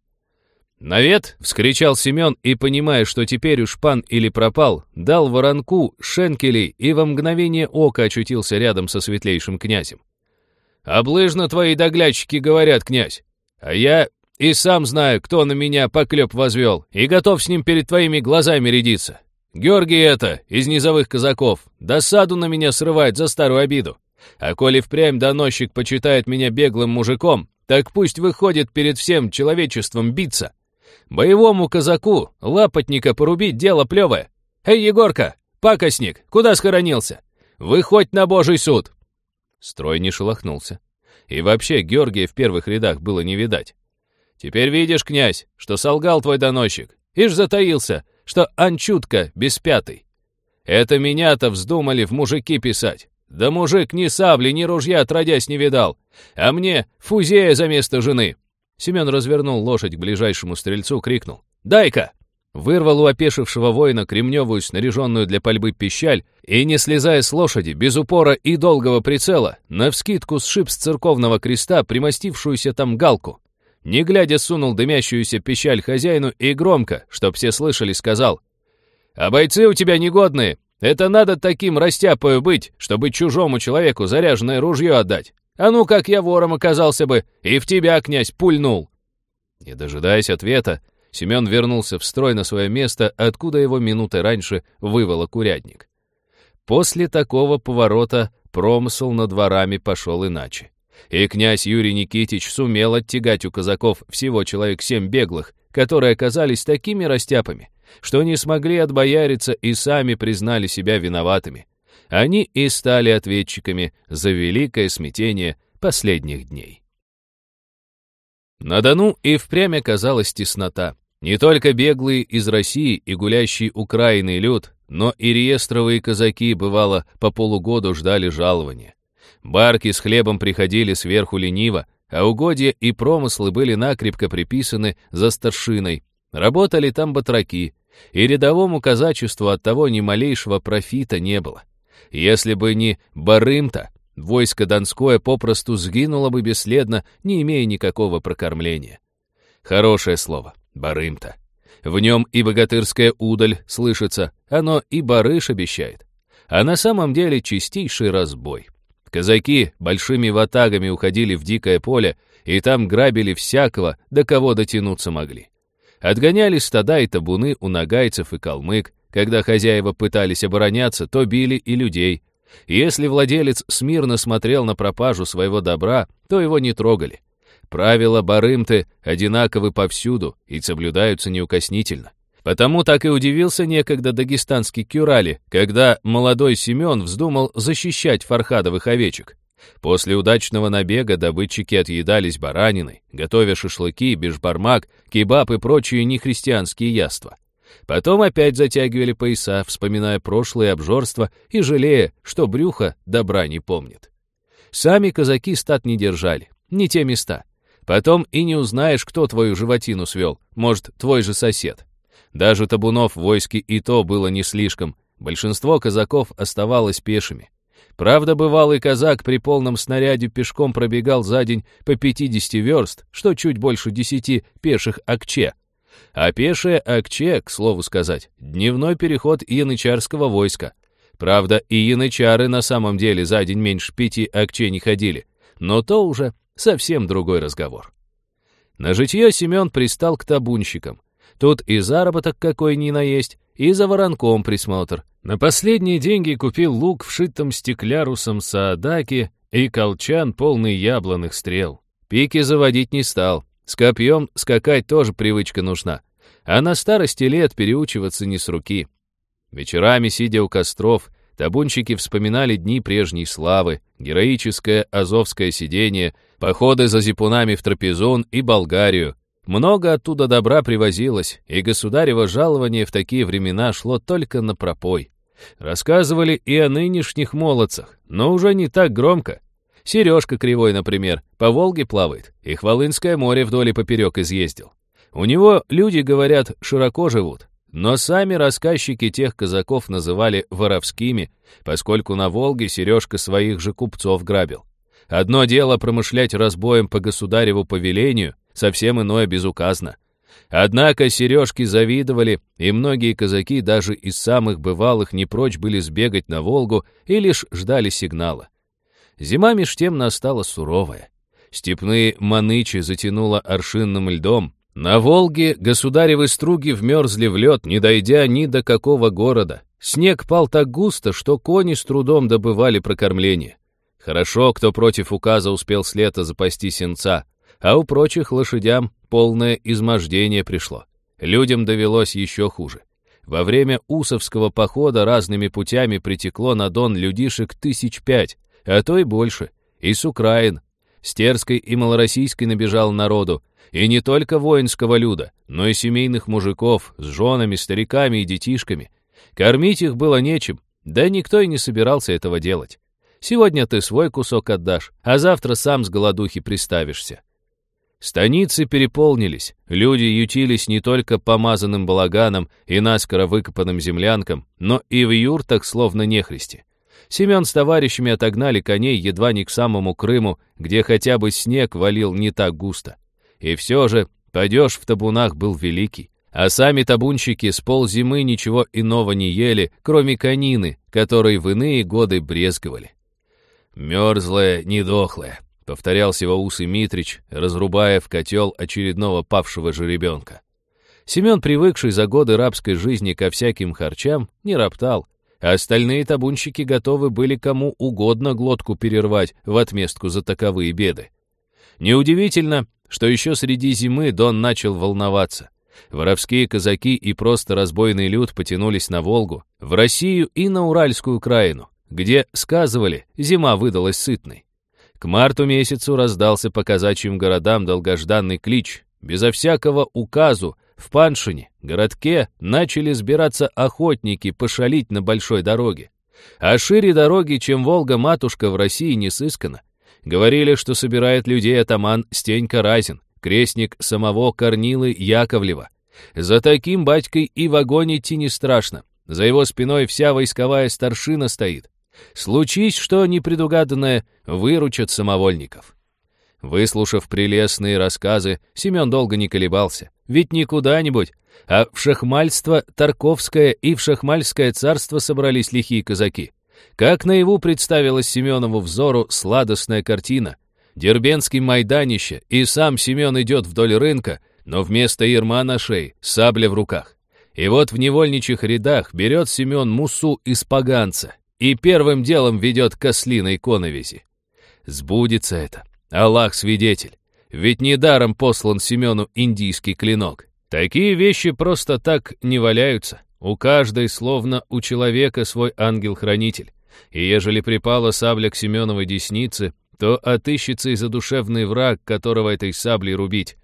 «Навет!» — вскричал Семен и, понимая, что теперь уж пан или пропал, дал воронку шенкелей и во мгновение ока очутился рядом со светлейшим князем. «Облыжно твои доглядчики говорят, князь, а я и сам знаю, кто на меня поклеп возвел, и готов с ним перед твоими глазами рядиться. Георгий это, из низовых казаков, досаду на меня срывает за старую обиду. А коли впрямь доносчик почитает меня беглым мужиком, так пусть выходит перед всем человечеством биться. Боевому казаку лапотника порубить дело плевое. Эй, Егорка, пакостник, куда схоронился? Выходь на божий суд!» Строй не шелохнулся. И вообще Георгия в первых рядах было не видать. «Теперь видишь, князь, что солгал твой доносчик. Ишь затаился, что Анчутка беспятый. Это меня-то вздумали в мужики писать. Да мужик ни сабли, ни ружья отродясь не видал. А мне фузея за место жены. Семен развернул лошадь к ближайшему стрельцу, крикнул. «Дай-ка!» Вырвал у опешившего воина кремневую, снаряженную для пальбы пищаль, и, не слезая с лошади, без упора и долгого прицела, навскидку сшиб с церковного креста примостившуюся там галку. Не глядя, сунул дымящуюся пищаль хозяину и громко, чтоб все слышали, сказал. «А бойцы у тебя негодные, это надо таким растяпою быть, чтобы чужому человеку заряженное ружье отдать. А ну, как я вором оказался бы, и в тебя, князь, пульнул!» Не дожидаясь ответа, Семен вернулся в строй на свое место, откуда его минуты раньше выволок урядник. После такого поворота промысл над дворами пошел иначе. И князь Юрий Никитич сумел оттягать у казаков всего человек семь беглых, которые оказались такими растяпами, что не смогли отбояриться и сами признали себя виноватыми. Они и стали ответчиками за великое смятение последних дней. На Дону и впрямь оказалась теснота. Не только беглые из России и гулящий украинный люд, но и реестровые казаки, бывало, по полугоду ждали жалования. Барки с хлебом приходили сверху лениво, а угодья и промыслы были накрепко приписаны за старшиной. Работали там батраки, и рядовому казачеству от того ни малейшего профита не было. Если бы не Барым-то, войско Донское попросту сгинуло бы бесследно, не имея никакого прокормления. Хорошее слово, Барым-то. В нем и богатырская удаль слышится, оно и барыш обещает. А на самом деле чистейший разбой. Казаки большими ватагами уходили в дикое поле, и там грабили всякого, до кого дотянуться могли. Отгоняли стада и табуны у нагайцев и калмык, когда хозяева пытались обороняться, то били и людей. Если владелец смирно смотрел на пропажу своего добра, то его не трогали. Правила барымты одинаковы повсюду и соблюдаются неукоснительно. Потому так и удивился некогда дагестанский кюрали, когда молодой Семен вздумал защищать фархадовых овечек. После удачного набега добытчики отъедались бараниной, готовя шашлыки, бешбармак, кебаб и прочие нехристианские яства. Потом опять затягивали пояса, вспоминая прошлое обжорство и жалея, что брюхо добра не помнит. Сами казаки стат не держали, не те места. Потом и не узнаешь, кто твою животину свел, может, твой же сосед. Даже табунов в войске и то было не слишком. Большинство казаков оставалось пешими. Правда, бывалый казак при полном снаряде пешком пробегал за день по 50 верст, что чуть больше 10 пеших акче. А пешее акче, к слову сказать, дневной переход янычарского войска. Правда, и янычары на самом деле за день меньше пяти акче не ходили. Но то уже совсем другой разговор. На житье Семен пристал к табунщикам. Тут и заработок какой ни наесть, и за воронком присмотр. На последние деньги купил лук, вшитым стеклярусом саадаки и колчан, полный яблонных стрел. Пики заводить не стал. С копьем скакать тоже привычка нужна. А на старости лет переучиваться не с руки. Вечерами, сидя у костров, Табунщики вспоминали дни прежней славы, героическое азовское сидение, походы за зипунами в Трапезун и Болгарию. Много оттуда добра привозилось, и государево жалование в такие времена шло только на пропой. Рассказывали и о нынешних молодцах, но уже не так громко. Сережка Кривой, например, по Волге плавает, и Хвалынское море вдоль и поперек изъездил. У него, люди говорят, широко живут, но сами рассказчики тех казаков называли воровскими, поскольку на Волге Сережка своих же купцов грабил. Одно дело промышлять разбоем по государеву повелению, совсем иное безуказно. Однако Сережки завидовали, и многие казаки даже из самых бывалых не прочь были сбегать на Волгу и лишь ждали сигнала. Зима меж тем настала суровая. Степные манычи затянуло аршинным льдом. На Волге государевы струги вмерзли в лед, не дойдя ни до какого города. Снег пал так густо, что кони с трудом добывали прокормление. Хорошо, кто против указа успел с лета запасти сенца, а у прочих лошадям полное измождение пришло. Людям довелось еще хуже. Во время Усовского похода разными путями притекло на Дон людишек тысяч пять, а то и больше, и с Украин. С Терской и Малороссийской набежал народу, и не только воинского люда, но и семейных мужиков с женами, стариками и детишками. Кормить их было нечем, да никто и не собирался этого делать. Сегодня ты свой кусок отдашь, а завтра сам с голодухи приставишься. Станицы переполнились, люди ютились не только помазанным балаганом и наскоро выкопанным землянкам, но и в юртах, словно нехристи. Семен с товарищами отогнали коней едва не к самому Крыму, где хотя бы снег валил не так густо. И все же падеж в табунах был великий. А сами табунщики с ползимы ничего иного не ели, кроме конины, которой в иные годы брезговали. «Мерзлая, недохлая», — повторял Сивоус и Митрич, разрубая в котел очередного павшего жеребенка. Семен, привыкший за годы рабской жизни ко всяким харчам, не роптал, а остальные табунщики готовы были кому угодно глотку перервать в отместку за таковые беды. Неудивительно, что еще среди зимы Дон начал волноваться. Воровские казаки и просто разбойный люд потянулись на Волгу, в Россию и на Уральскую краину, где, сказывали, зима выдалась сытной. К марту месяцу раздался по казачьим городам долгожданный клич. Безо всякого указу в Паншине, городке, начали сбираться охотники пошалить на большой дороге. А шире дороги, чем Волга-матушка в России не сыскана. Говорили, что собирает людей атаман Стенька Разин, крестник самого Корнилы Яковлева. За таким батькой и в огонь идти не страшно. За его спиной вся войсковая старшина стоит. Случись, что непредугаданное, выручат самовольников. Выслушав прелестные рассказы, Семен долго не колебался. Ведь не куда-нибудь, а в Шахмальство Тарковское и в Шахмальское царство собрались лихие казаки. Как наяву представилась Семенову взору сладостная картина. Дербенский майданище, и сам Семен идет вдоль рынка, но вместо ерма на шее, сабля в руках. И вот в невольничьих рядах берет Семен мусу из поганца и первым делом ведет к ослиной коновизи. Сбудется это. Аллах свидетель. Ведь недаром послан Семену индийский клинок. Такие вещи просто так не валяются. У каждой, словно у человека, свой ангел-хранитель. И ежели припала сабля к Семеновой деснице, то отыщется и задушевный враг, которого этой саблей рубить.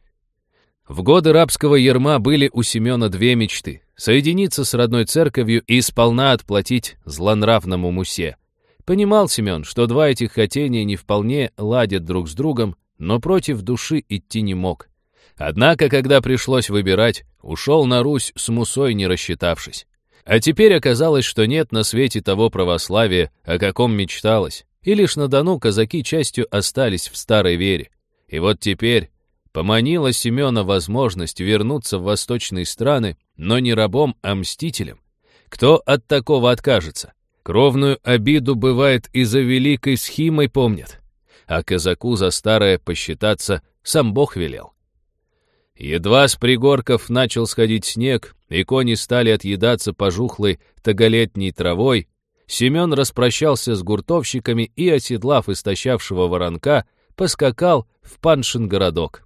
В годы рабского ерма были у Семена две мечты — соединиться с родной церковью и сполна отплатить злонравному мусе. Понимал Семен, что два этих хотения не вполне ладят друг с другом, но против души идти не мог. Однако, когда пришлось выбирать, ушел на Русь с Мусой, не рассчитавшись. А теперь оказалось, что нет на свете того православия, о каком мечталось, и лишь на Дону казаки частью остались в старой вере. И вот теперь поманила Семена возможность вернуться в восточные страны, но не рабом, а мстителем. Кто от такого откажется? Кровную обиду бывает и за великой схимой помнят, а казаку за старое посчитаться сам Бог велел. Едва с пригорков начал сходить снег, и кони стали отъедаться пожухлой таголетней травой, Семен распрощался с гуртовщиками и, оседлав истощавшего воронка, поскакал в Паншин городок.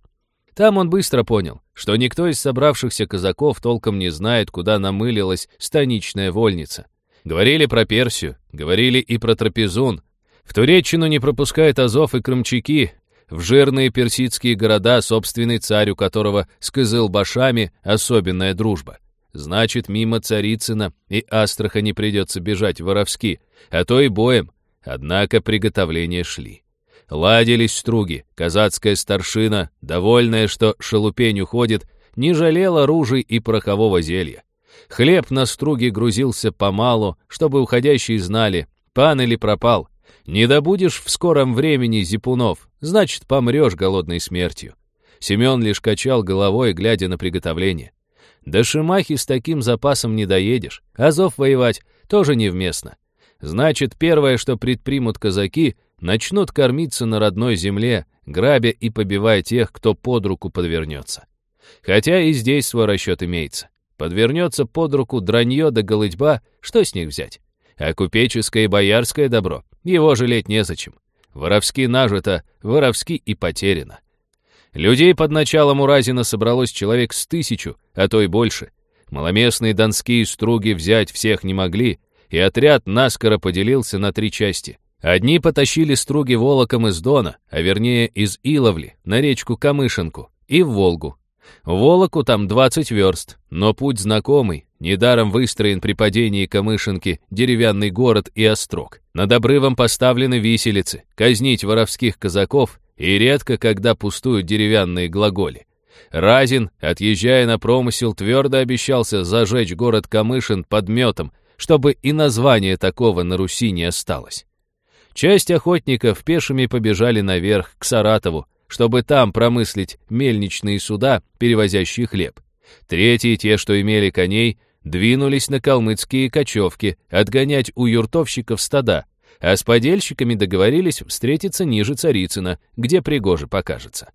Там он быстро понял, что никто из собравшихся казаков толком не знает, куда намылилась станичная вольница. Говорили про Персию, Говорили и про Трапезун. В Туреччину не пропускают Азов и Крымчаки, в жирные персидские города собственный царь, у которого с Кызылбашами особенная дружба. Значит, мимо Царицына и Астрахани придется бежать воровски, а то и боем. Однако приготовления шли. Ладились струги, казацкая старшина, довольная, что шелупень уходит, не жалела ружей и порохового зелья. Хлеб на струге грузился помалу, чтобы уходящие знали, пан или пропал. Не добудешь в скором времени зипунов, значит, помрешь голодной смертью. Семен лишь качал головой, глядя на приготовление. До Шимахи с таким запасом не доедешь, Азов воевать тоже невместно. Значит, первое, что предпримут казаки, начнут кормиться на родной земле, грабя и побивая тех, кто под руку подвернется. Хотя и здесь свой расчет имеется. Подвернется под руку дранье да голытьба, что с них взять? А купеческое и боярское добро, его жалеть незачем. Воровски нажито, воровски и потеряно. Людей под началом Уразина собралось человек с тысячу, а то и больше. Маломестные донские струги взять всех не могли, и отряд наскоро поделился на три части. Одни потащили струги волоком из Дона, а вернее из Иловли, на речку Камышинку и в Волгу. Волоку там 20 верст, но путь знакомый, недаром выстроен при падении Камышинки деревянный город и острог. Над обрывом поставлены виселицы, казнить воровских казаков, и редко когда пустуют деревянные глаголи. Разин, отъезжая на промысел, твердо обещался зажечь город Камышин подметом, чтобы и название такого на Руси не осталось. Часть охотников пешими побежали наверх, к Саратову, чтобы там промыслить мельничные суда, перевозящие хлеб. Третьи, те, что имели коней, двинулись на калмыцкие кочевки, отгонять у юртовщиков стада, а с подельщиками договорились встретиться ниже Царицына, где пригоже покажется.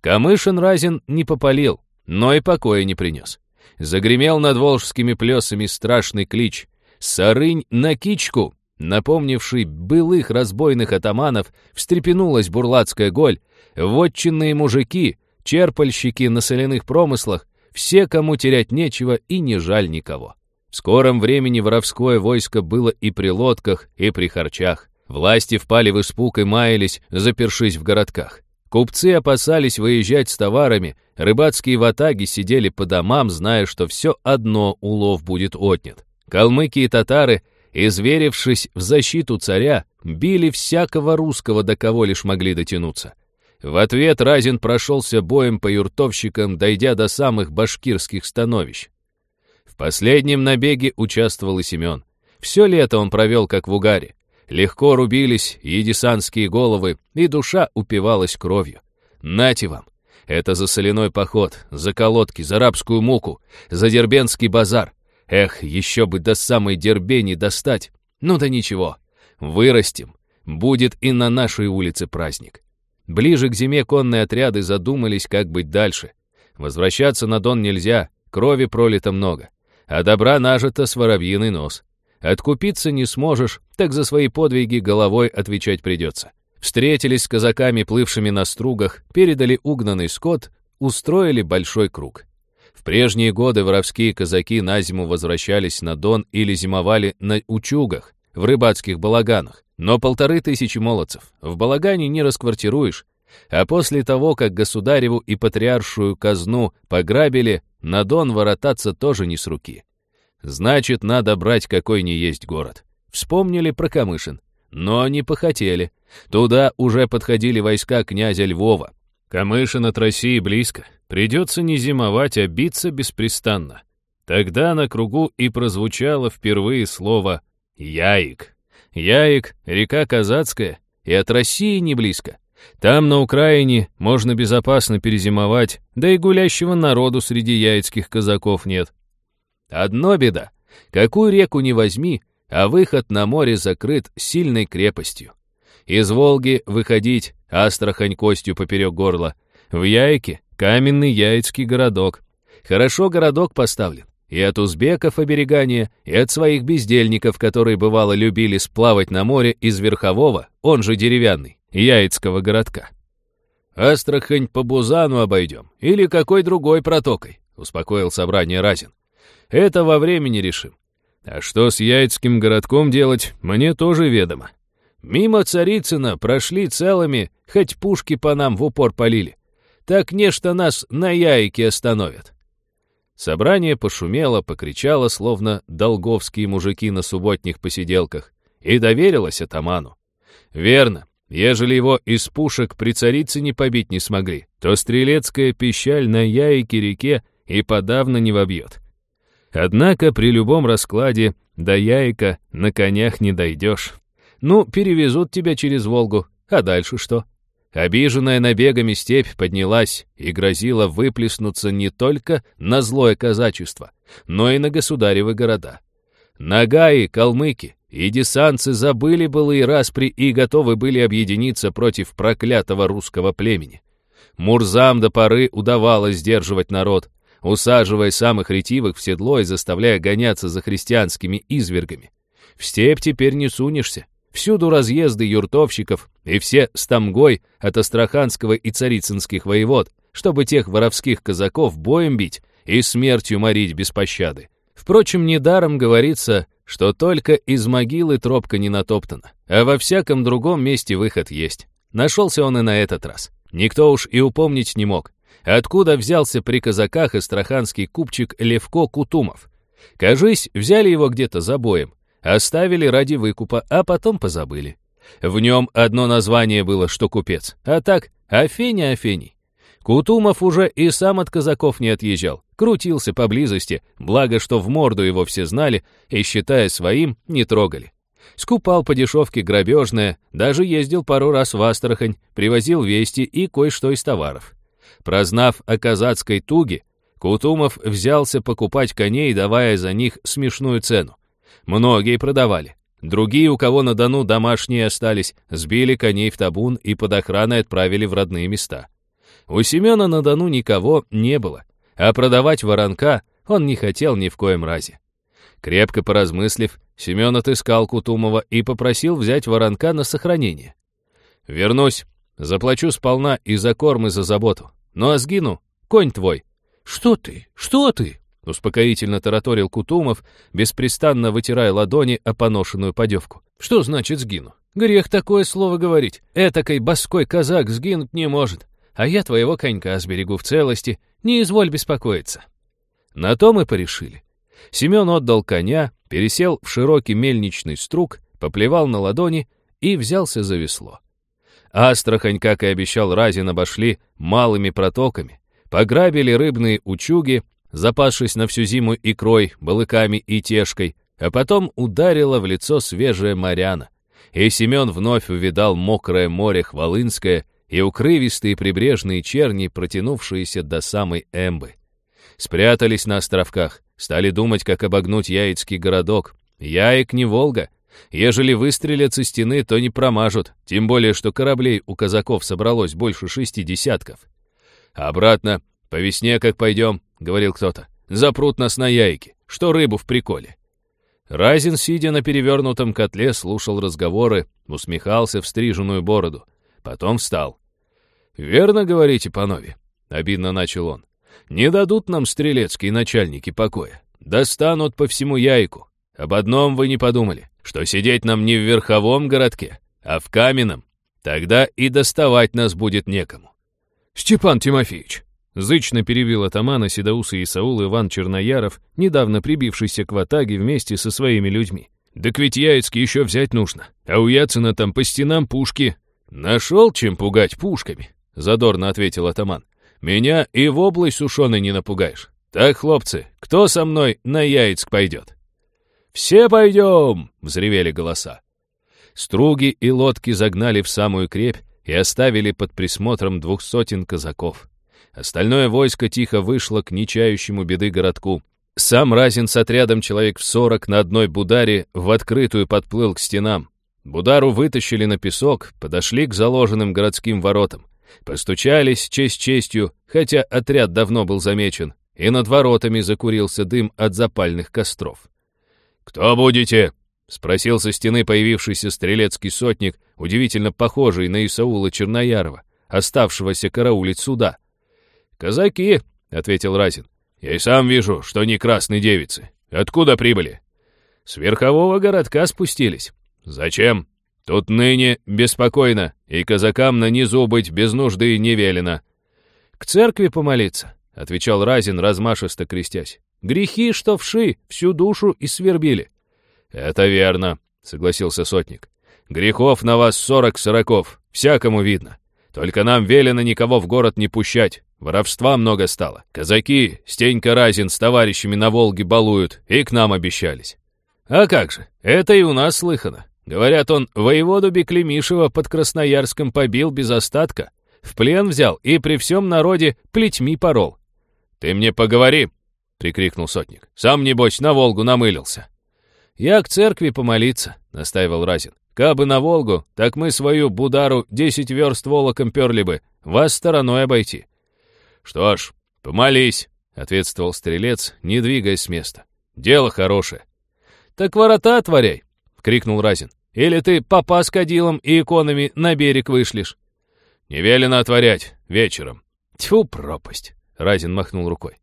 Камышин Разин не попалил, но и покоя не принес. Загремел над волжскими плесами страшный клич «Сарынь на кичку!» Напомнивший былых разбойных атаманов, встрепенулась бурлацкая голь, вотчинные мужики, черпальщики на соляных промыслах, все, кому терять нечего и не жаль никого. В скором времени воровское войско было и при лодках, и при харчах. Власти впали в испуг и маялись, запершись в городках. Купцы опасались выезжать с товарами, рыбацкие ватаги сидели по домам, зная, что все одно улов будет отнят. Калмыки и татары, изверившись в защиту царя, били всякого русского, до кого лишь могли дотянуться. В ответ Разин прошелся боем по юртовщикам, дойдя до самых башкирских становищ. В последнем набеге участвовал и Семен. Все лето он провел как в угаре. Легко рубились едисанские головы, и душа упивалась кровью. Нате вам! Это за соляной поход, за колодки, за рабскую муку, за дербенский базар. Эх, еще бы до самой Дербени достать. Ну да ничего, вырастем. Будет и на нашей улице праздник. Ближе к зиме конные отряды задумались, как быть дальше. Возвращаться на Дон нельзя, крови пролито много. А добра нажито с воробьиный нос. Откупиться не сможешь, так за свои подвиги головой отвечать придется. Встретились с казаками, плывшими на стругах, передали угнанный скот, устроили большой круг. В прежние годы воровские казаки на зиму возвращались на Дон или зимовали на учугах, в рыбацких балаганах. Но полторы тысячи молодцев в балагане не расквартируешь. А после того, как государеву и патриаршую казну пограбили, на Дон воротаться тоже не с руки. Значит, надо брать какой ни есть город. Вспомнили про Камышин, но не похотели. Туда уже подходили войска князя Львова. Камышин от России близко. Придется не зимовать, а биться беспрестанно. Тогда на кругу и прозвучало впервые слово «Яик». Яик — река Казацкая, и от России не близко. Там, на Украине, можно безопасно перезимовать, да и гулящего народу среди яицких казаков нет. Одно беда. Какую реку не возьми, а выход на море закрыт сильной крепостью. Из Волги выходить Астрахань костью поперек горла. В Яйке каменный яицкий городок. Хорошо городок поставлен. И от узбеков оберегания, и от своих бездельников, которые бывало любили сплавать на море из Верхового, он же деревянный, яицкого городка. «Астрахань по Бузану обойдем, или какой другой протокой», — успокоил собрание Разин. «Это во времени решим. А что с Яицким городком делать, мне тоже ведомо. Мимо Царицына прошли целыми, хоть пушки по нам в упор полили. Так нечто нас на яйке остановят. Собрание пошумело, покричало, словно долговские мужики на субботних посиделках, и доверилось атаману. Верно, ежели его из пушек при царице не побить не смогли, то стрелецкая пищаль на яйке реке и подавно не вобьет. Однако при любом раскладе до яйка на конях не дойдешь. Ну, перевезут тебя через Волгу, а дальше что? Обиженная набегами степь поднялась и грозила выплеснуться не только на злое казачество, но и на государевы города. Нагаи, калмыки и десанцы забыли былые распри и готовы были объединиться против проклятого русского племени. Мурзам до поры удавалось сдерживать народ, усаживая самых ретивых в седло и заставляя гоняться за христианскими извергами. В степь теперь не сунешься. Всюду разъезды юртовщиков, и все с тамгой от астраханского и царицынских воевод, чтобы тех воровских казаков боем бить и смертью морить без пощады. Впрочем, недаром говорится, что только из могилы тропка не натоптана, а во всяком другом месте выход есть. Нашелся он и на этот раз. Никто уж и упомнить не мог. Откуда взялся при казаках астраханский купчик Левко Кутумов? Кажись, взяли его где-то за боем, оставили ради выкупа, а потом позабыли. В нем одно название было, что купец, а так Афеня Афений. Кутумов уже и сам от казаков не отъезжал, крутился поблизости, благо что в морду его все знали и, считая своим, не трогали. Скупал по дешевке грабежное, даже ездил пару раз в Астрахань, привозил вести и кое-что из товаров. Прознав о казацкой туге, Кутумов взялся покупать коней, давая за них смешную цену. Многие продавали. Другие, у кого на Дону домашние остались, сбили коней в табун и под охраной отправили в родные места. У Семена на Дону никого не было, а продавать воронка он не хотел ни в коем разе. Крепко поразмыслив, Семен отыскал Кутумова и попросил взять воронка на сохранение. «Вернусь, заплачу сполна и за корм, и за заботу. Ну а сгину, конь твой». «Что ты? Что ты?» Успокоительно тараторил Кутумов, беспрестанно вытирая ладони о поношенную подевку. «Что значит сгину? Грех такое слово говорить. Этакой боской казак сгинуть не может. А я твоего конька сберегу в целости, не изволь беспокоиться». На то мы порешили. Семен отдал коня, пересел в широкий мельничный струк, поплевал на ладони и взялся за весло. Астрахань, как и обещал Разин, обошли малыми протоками, пограбили рыбные учуги, запасшись на всю зиму икрой, балыками и тешкой, а потом ударила в лицо свежая моряна. И Семен вновь увидал мокрое море Хвалынское и укрывистые прибрежные черни, протянувшиеся до самой Эмбы. Спрятались на островках, стали думать, как обогнуть Яицкий городок. Яик не Волга. Ежели выстрелят со стены, то не промажут, тем более, что кораблей у казаков собралось больше шести десятков. Обратно, по весне как пойдем, — говорил кто-то. «Запрут нас на яйки, что рыбу в приколе». Разин, сидя на перевернутом котле, слушал разговоры, усмехался в стриженную бороду. Потом встал. «Верно говорите, панове», — обидно начал он. «Не дадут нам стрелецкие начальники покоя. Достанут по всему яйку. Об одном вы не подумали, что сидеть нам не в верховом городке, а в каменном. Тогда и доставать нас будет некому». «Степан Тимофеевич», Зычно перевел атамана Седоуса Исаул Иван Чернояров, недавно прибившийся к Ватаге вместе со своими людьми. «Да ведь Яицкий еще взять нужно, а у Яцина там по стенам пушки». «Нашел, чем пугать пушками», — задорно ответил атаман. «Меня и в область сушеной не напугаешь. Так, хлопцы, кто со мной на Яицк пойдет?» «Все пойдем!» — взревели голоса. Струги и лодки загнали в самую крепь и оставили под присмотром двух сотен казаков. Остальное войско тихо вышло к нечающему беды городку. Сам Разин с отрядом человек в сорок на одной бударе в открытую подплыл к стенам. Будару вытащили на песок, подошли к заложенным городским воротам. Постучались честь честью, хотя отряд давно был замечен, и над воротами закурился дым от запальных костров. «Кто будете?» — спросил со стены появившийся стрелецкий сотник, удивительно похожий на Исаула Черноярова, оставшегося караулить суда. «Казаки», — ответил Разин. «Я и сам вижу, что не красные девицы. Откуда прибыли?» С верхового городка спустились. Зачем? Тут ныне беспокойно, и казакам на низу быть без нужды не велено. К церкви помолиться, отвечал Разин, размашисто крестясь. Грехи, что вши, всю душу и свербили. Это верно, согласился сотник. Грехов на вас сорок сороков, всякому видно. Только нам велено никого в город не пущать. Воровства много стало. Казаки, Стенька Разин с товарищами на Волге балуют, и к нам обещались. А как же, это и у нас слыхано. Говорят, он воеводу Беклемишева под Красноярском побил без остатка, в плен взял и при всем народе плетьми порол. «Ты мне поговори!» — прикрикнул сотник. «Сам, небось, на Волгу намылился». «Я к церкви помолиться», — настаивал Разин. «Кабы на Волгу, так мы свою будару десять верст волоком перли бы, вас стороной обойти». «Что ж, помолись», — ответствовал стрелец, не двигаясь с места. «Дело хорошее». «Так ворота отворяй», — крикнул Разин. Или ты папа с кадилом и иконами на берег вышлешь?» «Не велено отворять. Вечером». «Тьфу, пропасть!» — Разин махнул рукой.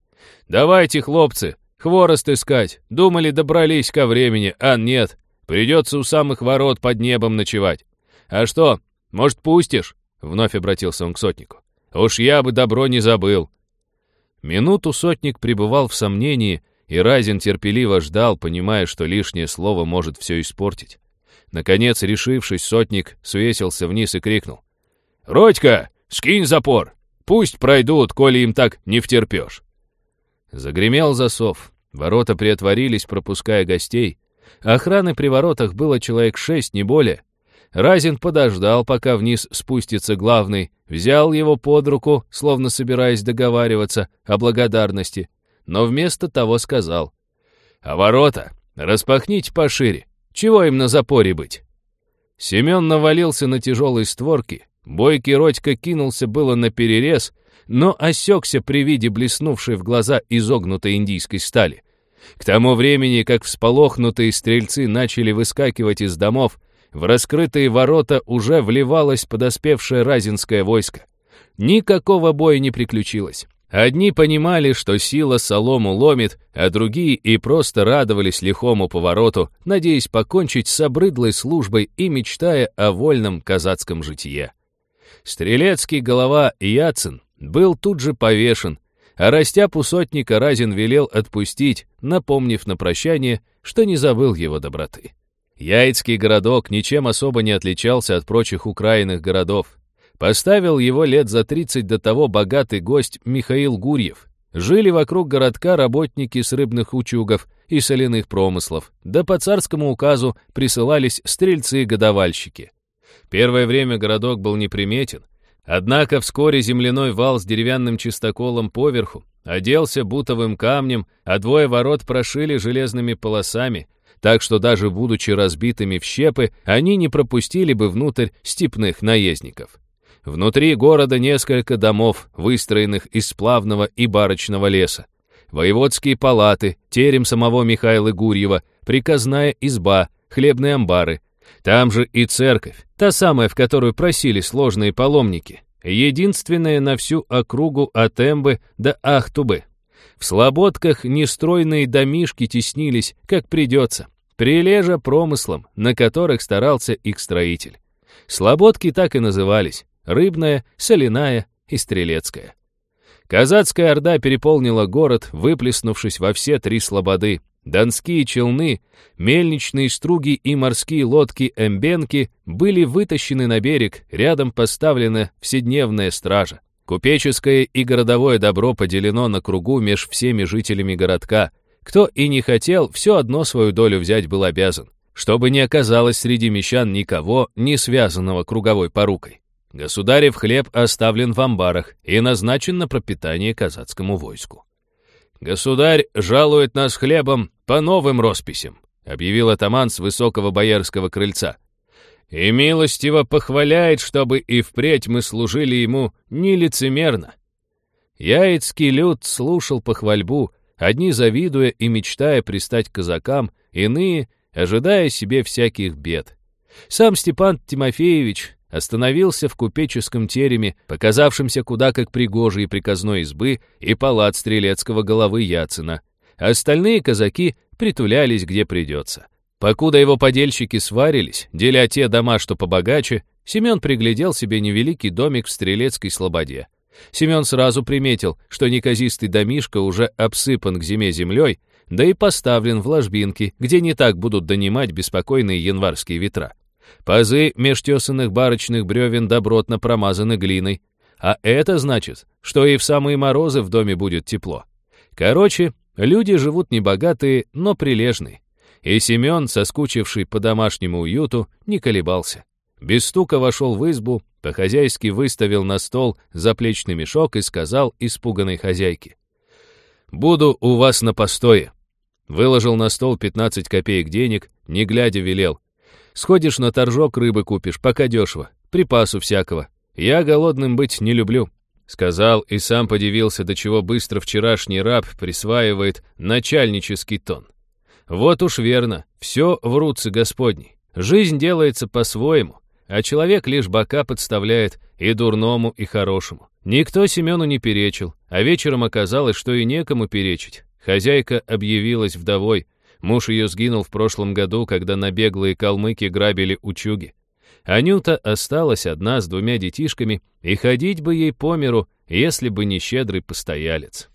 «Давайте, хлопцы, хворост искать. Думали, добрались ко времени, а нет. Придется у самых ворот под небом ночевать. А что, может, пустишь?» — вновь обратился он к сотнику. «Уж я бы добро не забыл». Минуту сотник пребывал в сомнении, и Разин терпеливо ждал, понимая, что лишнее слово может все испортить. Наконец, решившись, сотник свесился вниз и крикнул. «Родька, скинь запор! Пусть пройдут, коли им так не втерпешь!» Загремел засов. Ворота приотворились, пропуская гостей. Охраны при воротах было человек шесть, не более. Разин подождал, пока вниз спустится главный, взял его под руку, словно собираясь договариваться о благодарности, но вместо того сказал. «А ворота распахните пошире, чего им на запоре быть? Семен навалился на тяжелые створки. Бойкий Родька кинулся было на перерез, но осекся при виде блеснувшей в глаза изогнутой индийской стали. К тому времени, как всполохнутые стрельцы начали выскакивать из домов, в раскрытые ворота уже вливалось подоспевшее разинское войско. Никакого боя не приключилось. Одни понимали, что сила солому ломит, а другие и просто радовались лихому повороту, надеясь покончить с обрыдлой службой и мечтая о вольном казацком житие. Стрелецкий голова Яцин был тут же повешен, а растяпу сотника Разин велел отпустить, напомнив на прощание, что не забыл его доброты. Яицкий городок ничем особо не отличался от прочих украинных городов. Поставил его лет за 30 до того богатый гость Михаил Гурьев. Жили вокруг городка работники с рыбных учугов и соляных промыслов, да по царскому указу присылались стрельцы-годовальщики. Первое время городок был неприметен, однако вскоре земляной вал с деревянным чистоколом поверху оделся бутовым камнем, а двое ворот прошили железными полосами, так что даже будучи разбитыми в щепы, они не пропустили бы внутрь степных наездников. Внутри города несколько домов, выстроенных из сплавного и барочного леса. Воеводские палаты, терем самого Михаила Гурьева, приказная изба, хлебные амбары. Там же и церковь, та самая, в которую просили сложные паломники. Единственная на всю округу от Эмбы до Ахтубы. В слободках нестройные домишки теснились, как придется, прилежа промыслом, на которых старался их строитель. Слободки так и назывались рыбная, соляная и стрелецкая. Казацкая орда переполнила город, выплеснувшись во все три слободы. Донские челны, мельничные струги и морские лодки-эмбенки были вытащены на берег, рядом поставлена вседневная стража. Купеческое и городовое добро поделено на кругу меж всеми жителями городка. Кто и не хотел, все одно свою долю взять был обязан, чтобы не оказалось среди мещан никого, не связанного круговой порукой. Государев хлеб оставлен в амбарах и назначен на пропитание казацкому войску. «Государь жалует нас хлебом по новым росписям», объявил атаман с высокого боярского крыльца. «И милостиво похваляет, чтобы и впредь мы служили ему нелицемерно». Яицкий люд слушал похвальбу, одни завидуя и мечтая пристать к казакам, иные ожидая себе всяких бед. Сам Степан Тимофеевич остановился в купеческом тереме, показавшемся куда как пригожей приказной избы и палат стрелецкого головы Яцина. Остальные казаки притулялись где придется. Покуда его подельщики сварились, деля те дома, что побогаче, Семен приглядел себе невеликий домик в Стрелецкой слободе. Семен сразу приметил, что неказистый домишко уже обсыпан к зиме землей, да и поставлен в ложбинки, где не так будут донимать беспокойные январские ветра. Пазы меж тесанных барочных бревен добротно промазаны глиной, а это значит, что и в самые морозы в доме будет тепло. Короче, люди живут небогатые, но прилежные. И Семен, соскучивший по домашнему уюту, не колебался. Без стука вошел в избу, по-хозяйски выставил на стол заплечный мешок и сказал испуганной хозяйке. «Буду у вас на постое». Выложил на стол 15 копеек денег, не глядя велел. «Сходишь на торжок, рыбы купишь, пока дешево, припасу всякого. Я голодным быть не люблю». Сказал и сам подивился, до чего быстро вчерашний раб присваивает начальнический тон. Вот уж верно, все в руце Господней. Жизнь делается по-своему, а человек лишь бока подставляет и дурному, и хорошему. Никто Семену не перечил, а вечером оказалось, что и некому перечить. Хозяйка объявилась вдовой. Муж ее сгинул в прошлом году, когда набеглые калмыки грабили учуги. Анюта осталась одна с двумя детишками, и ходить бы ей по миру, если бы не щедрый постоялец.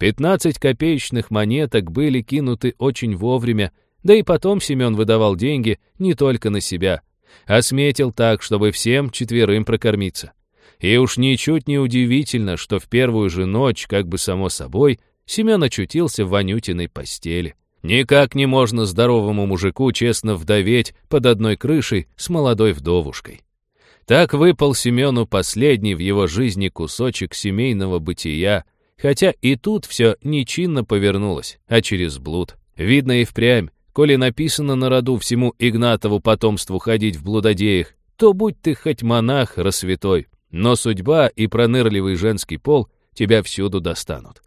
Пятнадцать копеечных монеток были кинуты очень вовремя, да и потом Семен выдавал деньги не только на себя, а сметил так, чтобы всем четверым прокормиться. И уж ничуть не удивительно, что в первую же ночь, как бы само собой, Семен очутился в Анютиной постели. Никак не можно здоровому мужику честно вдоветь под одной крышей с молодой вдовушкой. Так выпал Семену последний в его жизни кусочек семейного бытия, хотя и тут все нечинно повернулось, а через блуд. Видно и впрямь, коли написано на роду всему Игнатову потомству ходить в блудодеях, то будь ты хоть монах рассвятой, но судьба и пронырливый женский пол тебя всюду достанут.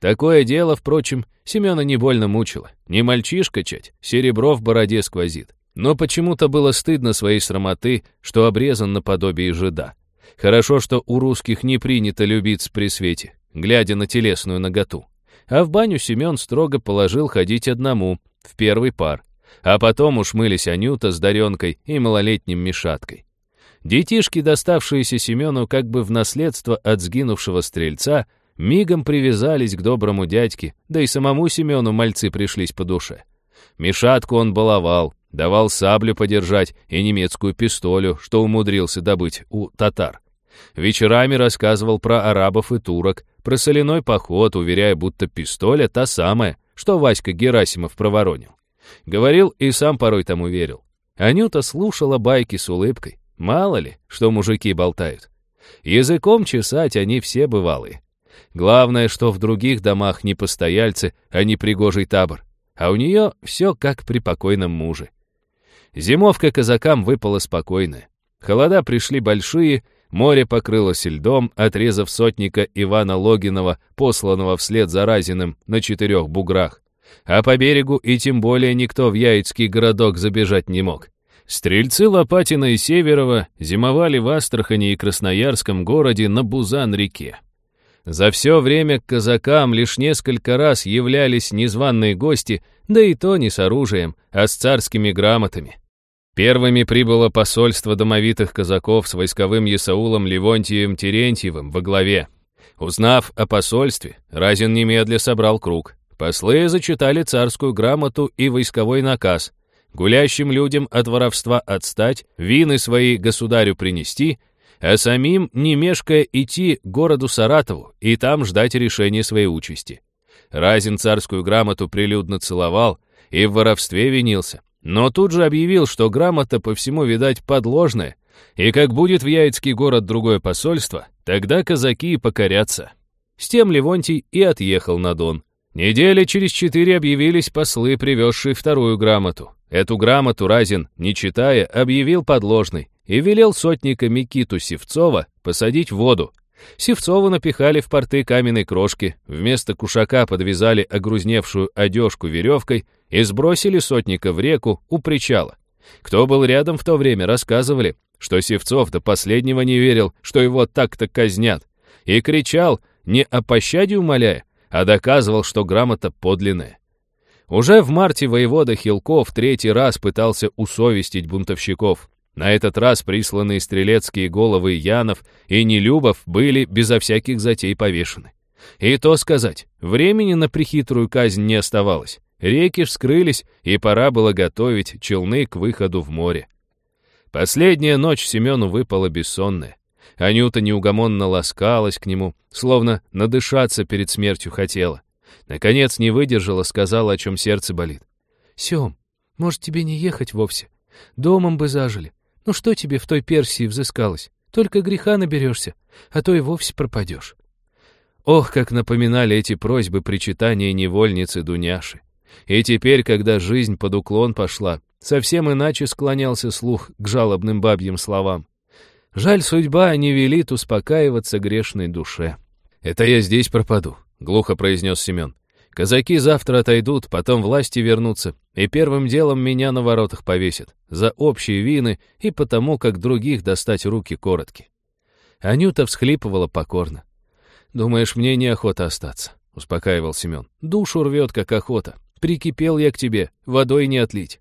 Такое дело, впрочем, Семена не больно мучило. Не мальчишка чать, серебро в бороде сквозит. Но почему-то было стыдно своей срамоты, что обрезан наподобие жида. Хорошо, что у русских не принято любить при свете, глядя на телесную наготу. А в баню Семен строго положил ходить одному, в первый пар. А потом уж мылись Анюта с Даренкой и малолетним Мишаткой. Детишки, доставшиеся Семену как бы в наследство от сгинувшего стрельца, мигом привязались к доброму дядьке, да и самому Семену мальцы пришлись по душе. Мишатку он баловал, давал саблю подержать и немецкую пистолю, что умудрился добыть у татар. Вечерами рассказывал про арабов и турок, про соляной поход, уверяя, будто пистоля та самая, что Васька Герасимов проворонил. Говорил и сам порой тому верил. Анюта слушала байки с улыбкой. Мало ли, что мужики болтают. Языком чесать они все бывалые. Главное, что в других домах не постояльцы, а не пригожий табор. А у нее все как при покойном муже. Зимовка казакам выпала спокойная. Холода пришли большие, море покрылось льдом, отрезав сотника Ивана Логинова, посланного вслед за Разиным на четырех буграх. А по берегу и тем более никто в Яицкий городок забежать не мог. Стрельцы Лопатина и Северова зимовали в Астрахани и Красноярском городе на Бузан-реке. За все время к казакам лишь несколько раз являлись незваные гости, да и то не с оружием, а с царскими грамотами. Первыми прибыло посольство домовитых казаков с войсковым Есаулом Левонтием Терентьевым во главе. Узнав о посольстве, Разин немедля собрал круг. Послы зачитали царскую грамоту и войсковой наказ. Гулящим людям от воровства отстать, вины свои государю принести — а самим, не мешкая, идти к городу Саратову и там ждать решения своей участи. Разин царскую грамоту прилюдно целовал и в воровстве винился, но тут же объявил, что грамота по всему, видать, подложная, и как будет в Яицкий город другое посольство, тогда казаки и покорятся. С тем Левонтий и отъехал на Дон. Недели через четыре объявились послы, привезшие вторую грамоту. Эту грамоту Разин, не читая, объявил подложной, и велел сотника Микиту Севцова посадить в воду. Севцова напихали в порты каменной крошки, вместо кушака подвязали огрузневшую одежку веревкой и сбросили сотника в реку у причала. Кто был рядом в то время, рассказывали, что Севцов до последнего не верил, что его так-то казнят, и кричал, не о пощаде умоляя, а доказывал, что грамота подлинная. Уже в марте воевода Хилков третий раз пытался усовестить бунтовщиков. На этот раз присланные стрелецкие головы Янов и Нелюбов были безо всяких затей повешены. И то сказать, времени на прихитрую казнь не оставалось. Реки вскрылись, и пора было готовить челны к выходу в море. Последняя ночь Семену выпала бессонная. Анюта неугомонно ласкалась к нему, словно надышаться перед смертью хотела. Наконец не выдержала, сказала, о чем сердце болит. «Сем, может, тебе не ехать вовсе? Домом бы зажили. Ну что тебе в той Персии взыскалось? Только греха наберешься, а то и вовсе пропадешь». Ох, как напоминали эти просьбы причитания невольницы Дуняши. И теперь, когда жизнь под уклон пошла, совсем иначе склонялся слух к жалобным бабьим словам. Жаль, судьба не велит успокаиваться грешной душе. «Это я здесь пропаду», — глухо произнес Семен. «Казаки завтра отойдут, потом власти вернутся, и первым делом меня на воротах повесят. За общие вины и потому, как других достать руки коротки». Анюта всхлипывала покорно. «Думаешь, мне неохота остаться?» — успокаивал Семен. «Душу рвет, как охота. Прикипел я к тебе, водой не отлить.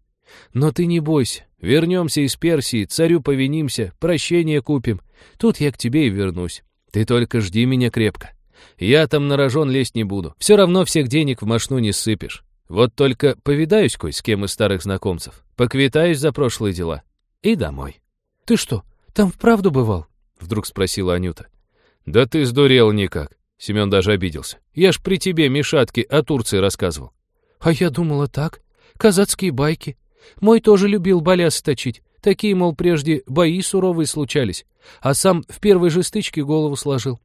Но ты не бойся, вернемся из Персии, царю повинимся, прощение купим. Тут я к тебе и вернусь. Ты только жди меня крепко. Я там на рожон лезть не буду. Все равно всех денег в машну не сыпешь. Вот только повидаюсь кое с кем из старых знакомцев, поквитаюсь за прошлые дела. И домой. «Ты что, там вправду бывал?» — вдруг спросила Анюта. «Да ты сдурел никак!» Семен даже обиделся. «Я ж при тебе Мишатке о Турции рассказывал». «А я думала так. Казацкие байки. Мой тоже любил балясы точить. Такие, мол, прежде бои суровые случались. А сам в первой же стычке голову сложил».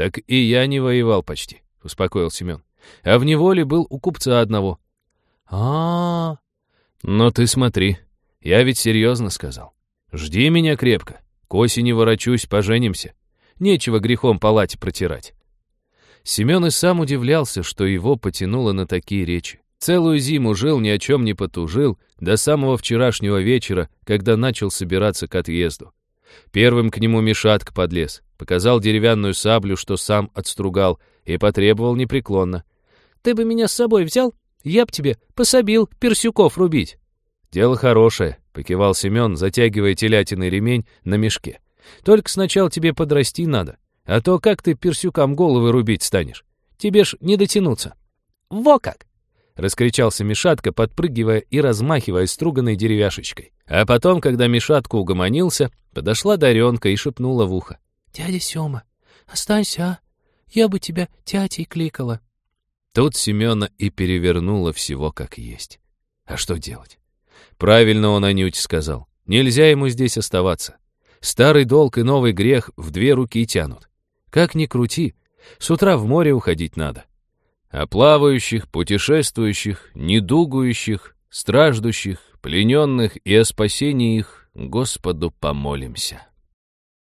«Так и я не воевал почти», — успокоил Семен. «А в неволе был у купца одного». А, -а, -а. «Но ты смотри, я ведь серьезно сказал. Жди меня крепко. К осени ворочусь, поженимся. Нечего грехом палате протирать. Семен и сам удивлялся, что его потянуло на такие речи. Целую зиму жил, ни о чем не потужил, до самого вчерашнего вечера, когда начал собираться к отъезду. Первым к нему Мишатка подлез, показал деревянную саблю, что сам отстругал, и потребовал непреклонно. «Ты бы меня с собой взял? Я б тебе пособил персюков рубить». «Дело хорошее», — покивал Семен, затягивая телятиный ремень на мешке. Только сначала тебе подрасти надо. А то как ты персюкам головы рубить станешь? Тебе ж не дотянуться». «Во как!» — раскричался Мишатка, подпрыгивая и размахивая струганной деревяшечкой. А потом, когда Мишатка угомонился, подошла Даренка и шепнула в ухо. «Дядя Сёма, останься, а? Я бы тебя тятей кликала». Тут Семена и перевернула всего как есть. А что делать? Правильно он Анюте сказал. Нельзя ему здесь оставаться. Старый долг и новый грех в две руки тянут. Как ни крути, с утра в море уходить надо. А плавающих, путешествующих, недугующих, страждущих, плененных и о спасении их Господу помолимся.